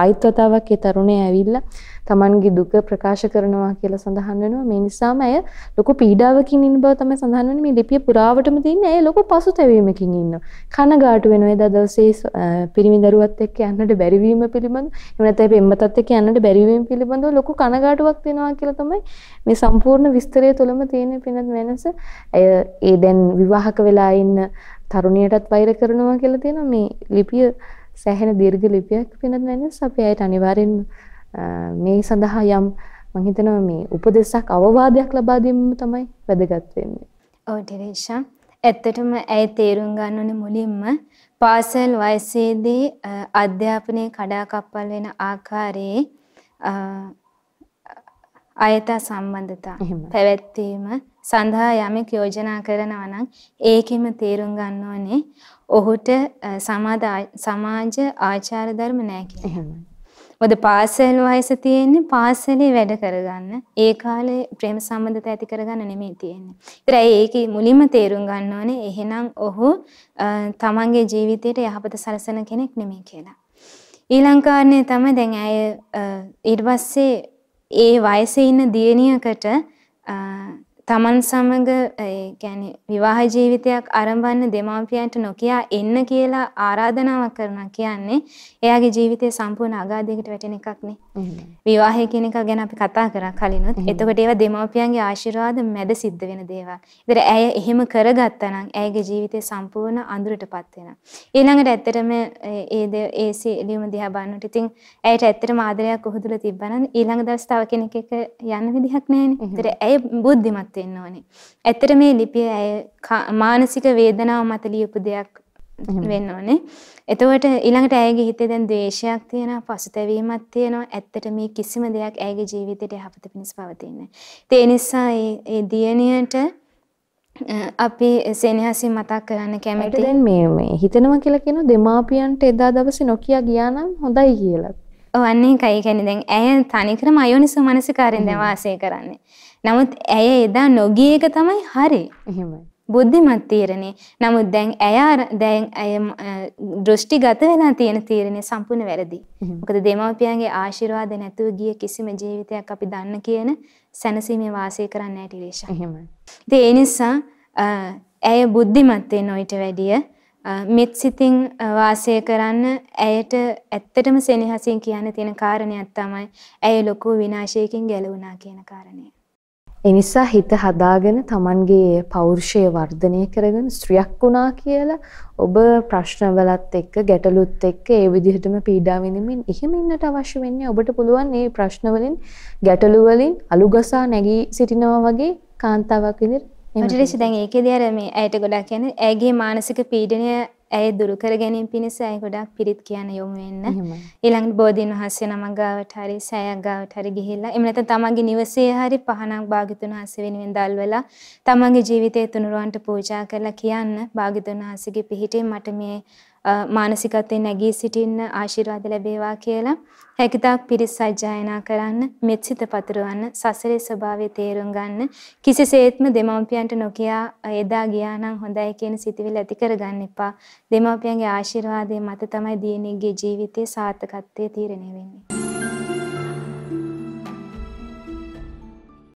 ආයෙත් වතාවක් ඒ තරුණයා ඇවිල්ලා තමන්ගේ දුක ප්‍රකාශ කරනවා කියලා සඳහන් වෙනවා. මේ නිසාම ඇය ලොකු පීඩාවකින් ඉන්න බව තමයි සඳහන් වෙන්නේ. මේ ලිපිය පුරාවටම තියෙන්නේ ඇය ලොකු පසුතැවීමකින් ඉන්නවා. කනගාටු වෙනවා එදා දවසේ පිරිමි දරුවත් එක්ක යන්නට බැරිවීම පිළිබඳ එහෙම නැත්නම් එම්මතත් එක්ක යන්නට බැරිවීම පිළිබඳව ලොකු කනගාටුවක් වෙනවා කියලා තමයි මේ සම්පූර්ණ විස්තරය තුළම තියෙන පිනත් වෙනස. ඇය ඒ දැන් විවාහක වෙලා ඉන්න තරුණියටත් වෛර කරනවා කියලා තියෙනවා මේ ලිපිය සෑහෙන දීර්ඝ ලිපියක් වෙනත් වෙනස් අපි ඇයට අනිවාර්යෙන්ම මේ සඳහා යම් මම හිතනවා මේ උපදේශක් අවවාදයක් ලබා දීම තමයි වැදගත් වෙන්නේ. ඔව් ඩිරේෂා ඇත්තටම ඇය තේරුම් ගන්න ඕනේ මුලින්ම? පාසල් වයසේදී අධ්‍යාපනයේ කඩාකප්පල් වෙන ආකාරයේ අයත සම්බන්ධතා පැවැත්වීම සඳහා යමෙක් යෝජනා කරනවා නම් ඒකෙම තේරුම් ගන්න ඕනේ. ඔහුට සමාජ ආචාර ධර්ම නැහැ කියලා. මොකද පාසල් වයස තියෙන්නේ පාසලේ වැඩ කරගන්න. ඒ කාලේ ප්‍රේම සම්බන්ධතා ඇති කරගන්න නෙමෙයි තියෙන්නේ. ඒතරයි ඒකේ මුලින්ම තේරුම් ගන්න ඕනේ එහෙනම් ඔහු තමන්ගේ ජීවිතයට යහපත සලසන කෙනෙක් නෙමෙයි කියලා. ඊළඟ කාරණේ තමයි දැන් අය ඊට පස්සේ ඒ වයසේ ඉන්න දියණියකට තමන් සමග කියන්නේ විවාහ ජීවිතයක් ආරම්භන්න දෙමාපියන්ට නොකියා එන්න කියලා ආරාධනාවක් කරනවා කියන්නේ එයාගේ ජීවිතය සම්පූර්ණ අගාධයකට වැටෙන එකක් නේ. විවාහය කියන එක ගැන අපි කතා කරා කලිනුත්. එතකොට ඒවා දෙමාපියන්ගේ ආශිර්වාද මැද සිද්ධ වෙන දේවල්. ඒතර ඇය එහෙම කරගත්තා නම් ඇයගේ ජීවිතය සම්පූර්ණ අඳුරටපත් වෙනවා. ඊළඟට ඇත්තටම ඒ ඒ ලියුම දිහා බලනකොට ඉතින් ඇයට ඇත්තටම ආදරයක් උහුදුලා තිබ්බනම් ඊළඟ දවස් තව කෙනෙක් එක්ක යන්න විදිහක් නැහැනේ. ඒතර ඇය බුද්ධිමත් වෙන්න ඕනේ. ඇත්තට මේ ලිපිය ඇය මානසික වේදනාව මත ලියපු දෙයක් වෙන්න ඕනේ. එතකොට ඊළඟට ඇයගේ හිතේ දැන් ද්වේෂයක් තියෙනවා, පසුතැවීමක් තියෙනවා. ඇත්තට මේ කිසිම දෙයක් ඇයගේ ජීවිතයට යහපත පිණිස පවතින්නේ නැහැ. ඒ නිසා ඒ දියණියට අපි සෙනෙහසින් මතක් කරන්න කැමතියි. දැන් මේ මේ හිතනවා කියලා කියන දෙමාපියන්ට එදා දවසේ නොකිය ගියා නම් හොඳයි කියලා. ඔව් අන්න ඒකයි. කියන්නේ දැන් ඇය තනිකරම අයෝනිසෝ මනසිකාරයෙන් දැන් වාසය කරන්නේ. නමුත් ඇය එදා නොගිය එක තමයි හරි. එහෙමයි. බුද්ධිමත් තීරණේ. නමුත් දැන් ඇය දැන් ඇය දෘෂ්ටිගත වෙලා තියෙන තීරණය සම්පූර්ණ වැරදි. මොකද දෙමව්පියන්ගේ ආශිර්වාද නැතුව ගිය කිසිම ජීවිතයක් අපි දන්න කියන සැනසීමේ වාසය කරන්නේ නැහැ ටිරේෂා. එහෙමයි. ඒ නිසා ඇය බුද්ධිමත් වෙන ඔයිට වැඩිය මෙත් සිතින් වාසය කරන්න ඇයට ඇත්තටම සෙනෙහසින් කියන්න තියෙන කාරණයක් තමයි ඇය ලොකු විනාශයකින් ගැලවුණා කියන කාරණය. ඒ නිසා හිත හදාගෙන Tamanගේ පෞරුෂය වර්ධනය කරගෙන ස්ත්‍රියක් වුණා කියලා ඔබ ප්‍රශ්නවලත් එක්ක ගැටලුත් එක්ක ඒ විදිහටම පීඩා විඳින්මින් එහෙම ඉන්නට අවශ්‍ය වෙන්නේ ඔබට පුළුවන් මේ ප්‍රශ්න වලින් ගැටලු වලින් අලුගසා නැගී සිටිනවා වගේ කාන්තාවක් විදිහට. මට දැන් ඒකේදී අර මේ ඇයට ගොඩක් කියන්නේ ඇයගේ මානසික පීඩනය ඇය දුරු කර ගැනීම පිණිස ඇය ගොඩක් පිරිත් කියන යොමු වෙන්න. ඊළඟට බෝධීන් වහන්සේ නමක් ගාවට හරි සෑයක් ගාවට හරි ගිහිල්ලා එහෙම නැත්නම් තමන්ගේ නිවසේ හරි පහනක් භාග්‍යතුන් වහන්සේ වෙනුවෙන් දැල්වලා තමන්ගේ ජීවිතය තුනුරුවන්ට පූජා කරලා කියන්න භාග්‍යතුන් වහන්සේගේ පිහිටෙන් මට මේ මානසිකත්වයෙන් නැගී සිටින්න ආශිර්වාද ලැබේවා කියලා හැකිතාක් පිරිස් සජ්ජායනා කරන්න මෙත්සිත පතුරවන්න සසරේ ස්වභාවය තේරුම් ගන්න කිසිසේත්ම දෙමව්පියන්ට නොකියා එදා ගියා නම් හොඳයි කියන සිතුවිල්ල ඇති කරගන්න එපා. දෙමව්පියන්ගේ ආශිර්වාදය මත තමයි දියණියගේ ජීවිතයේ සාර්ථකත්වය තීරණය වෙන්නේ.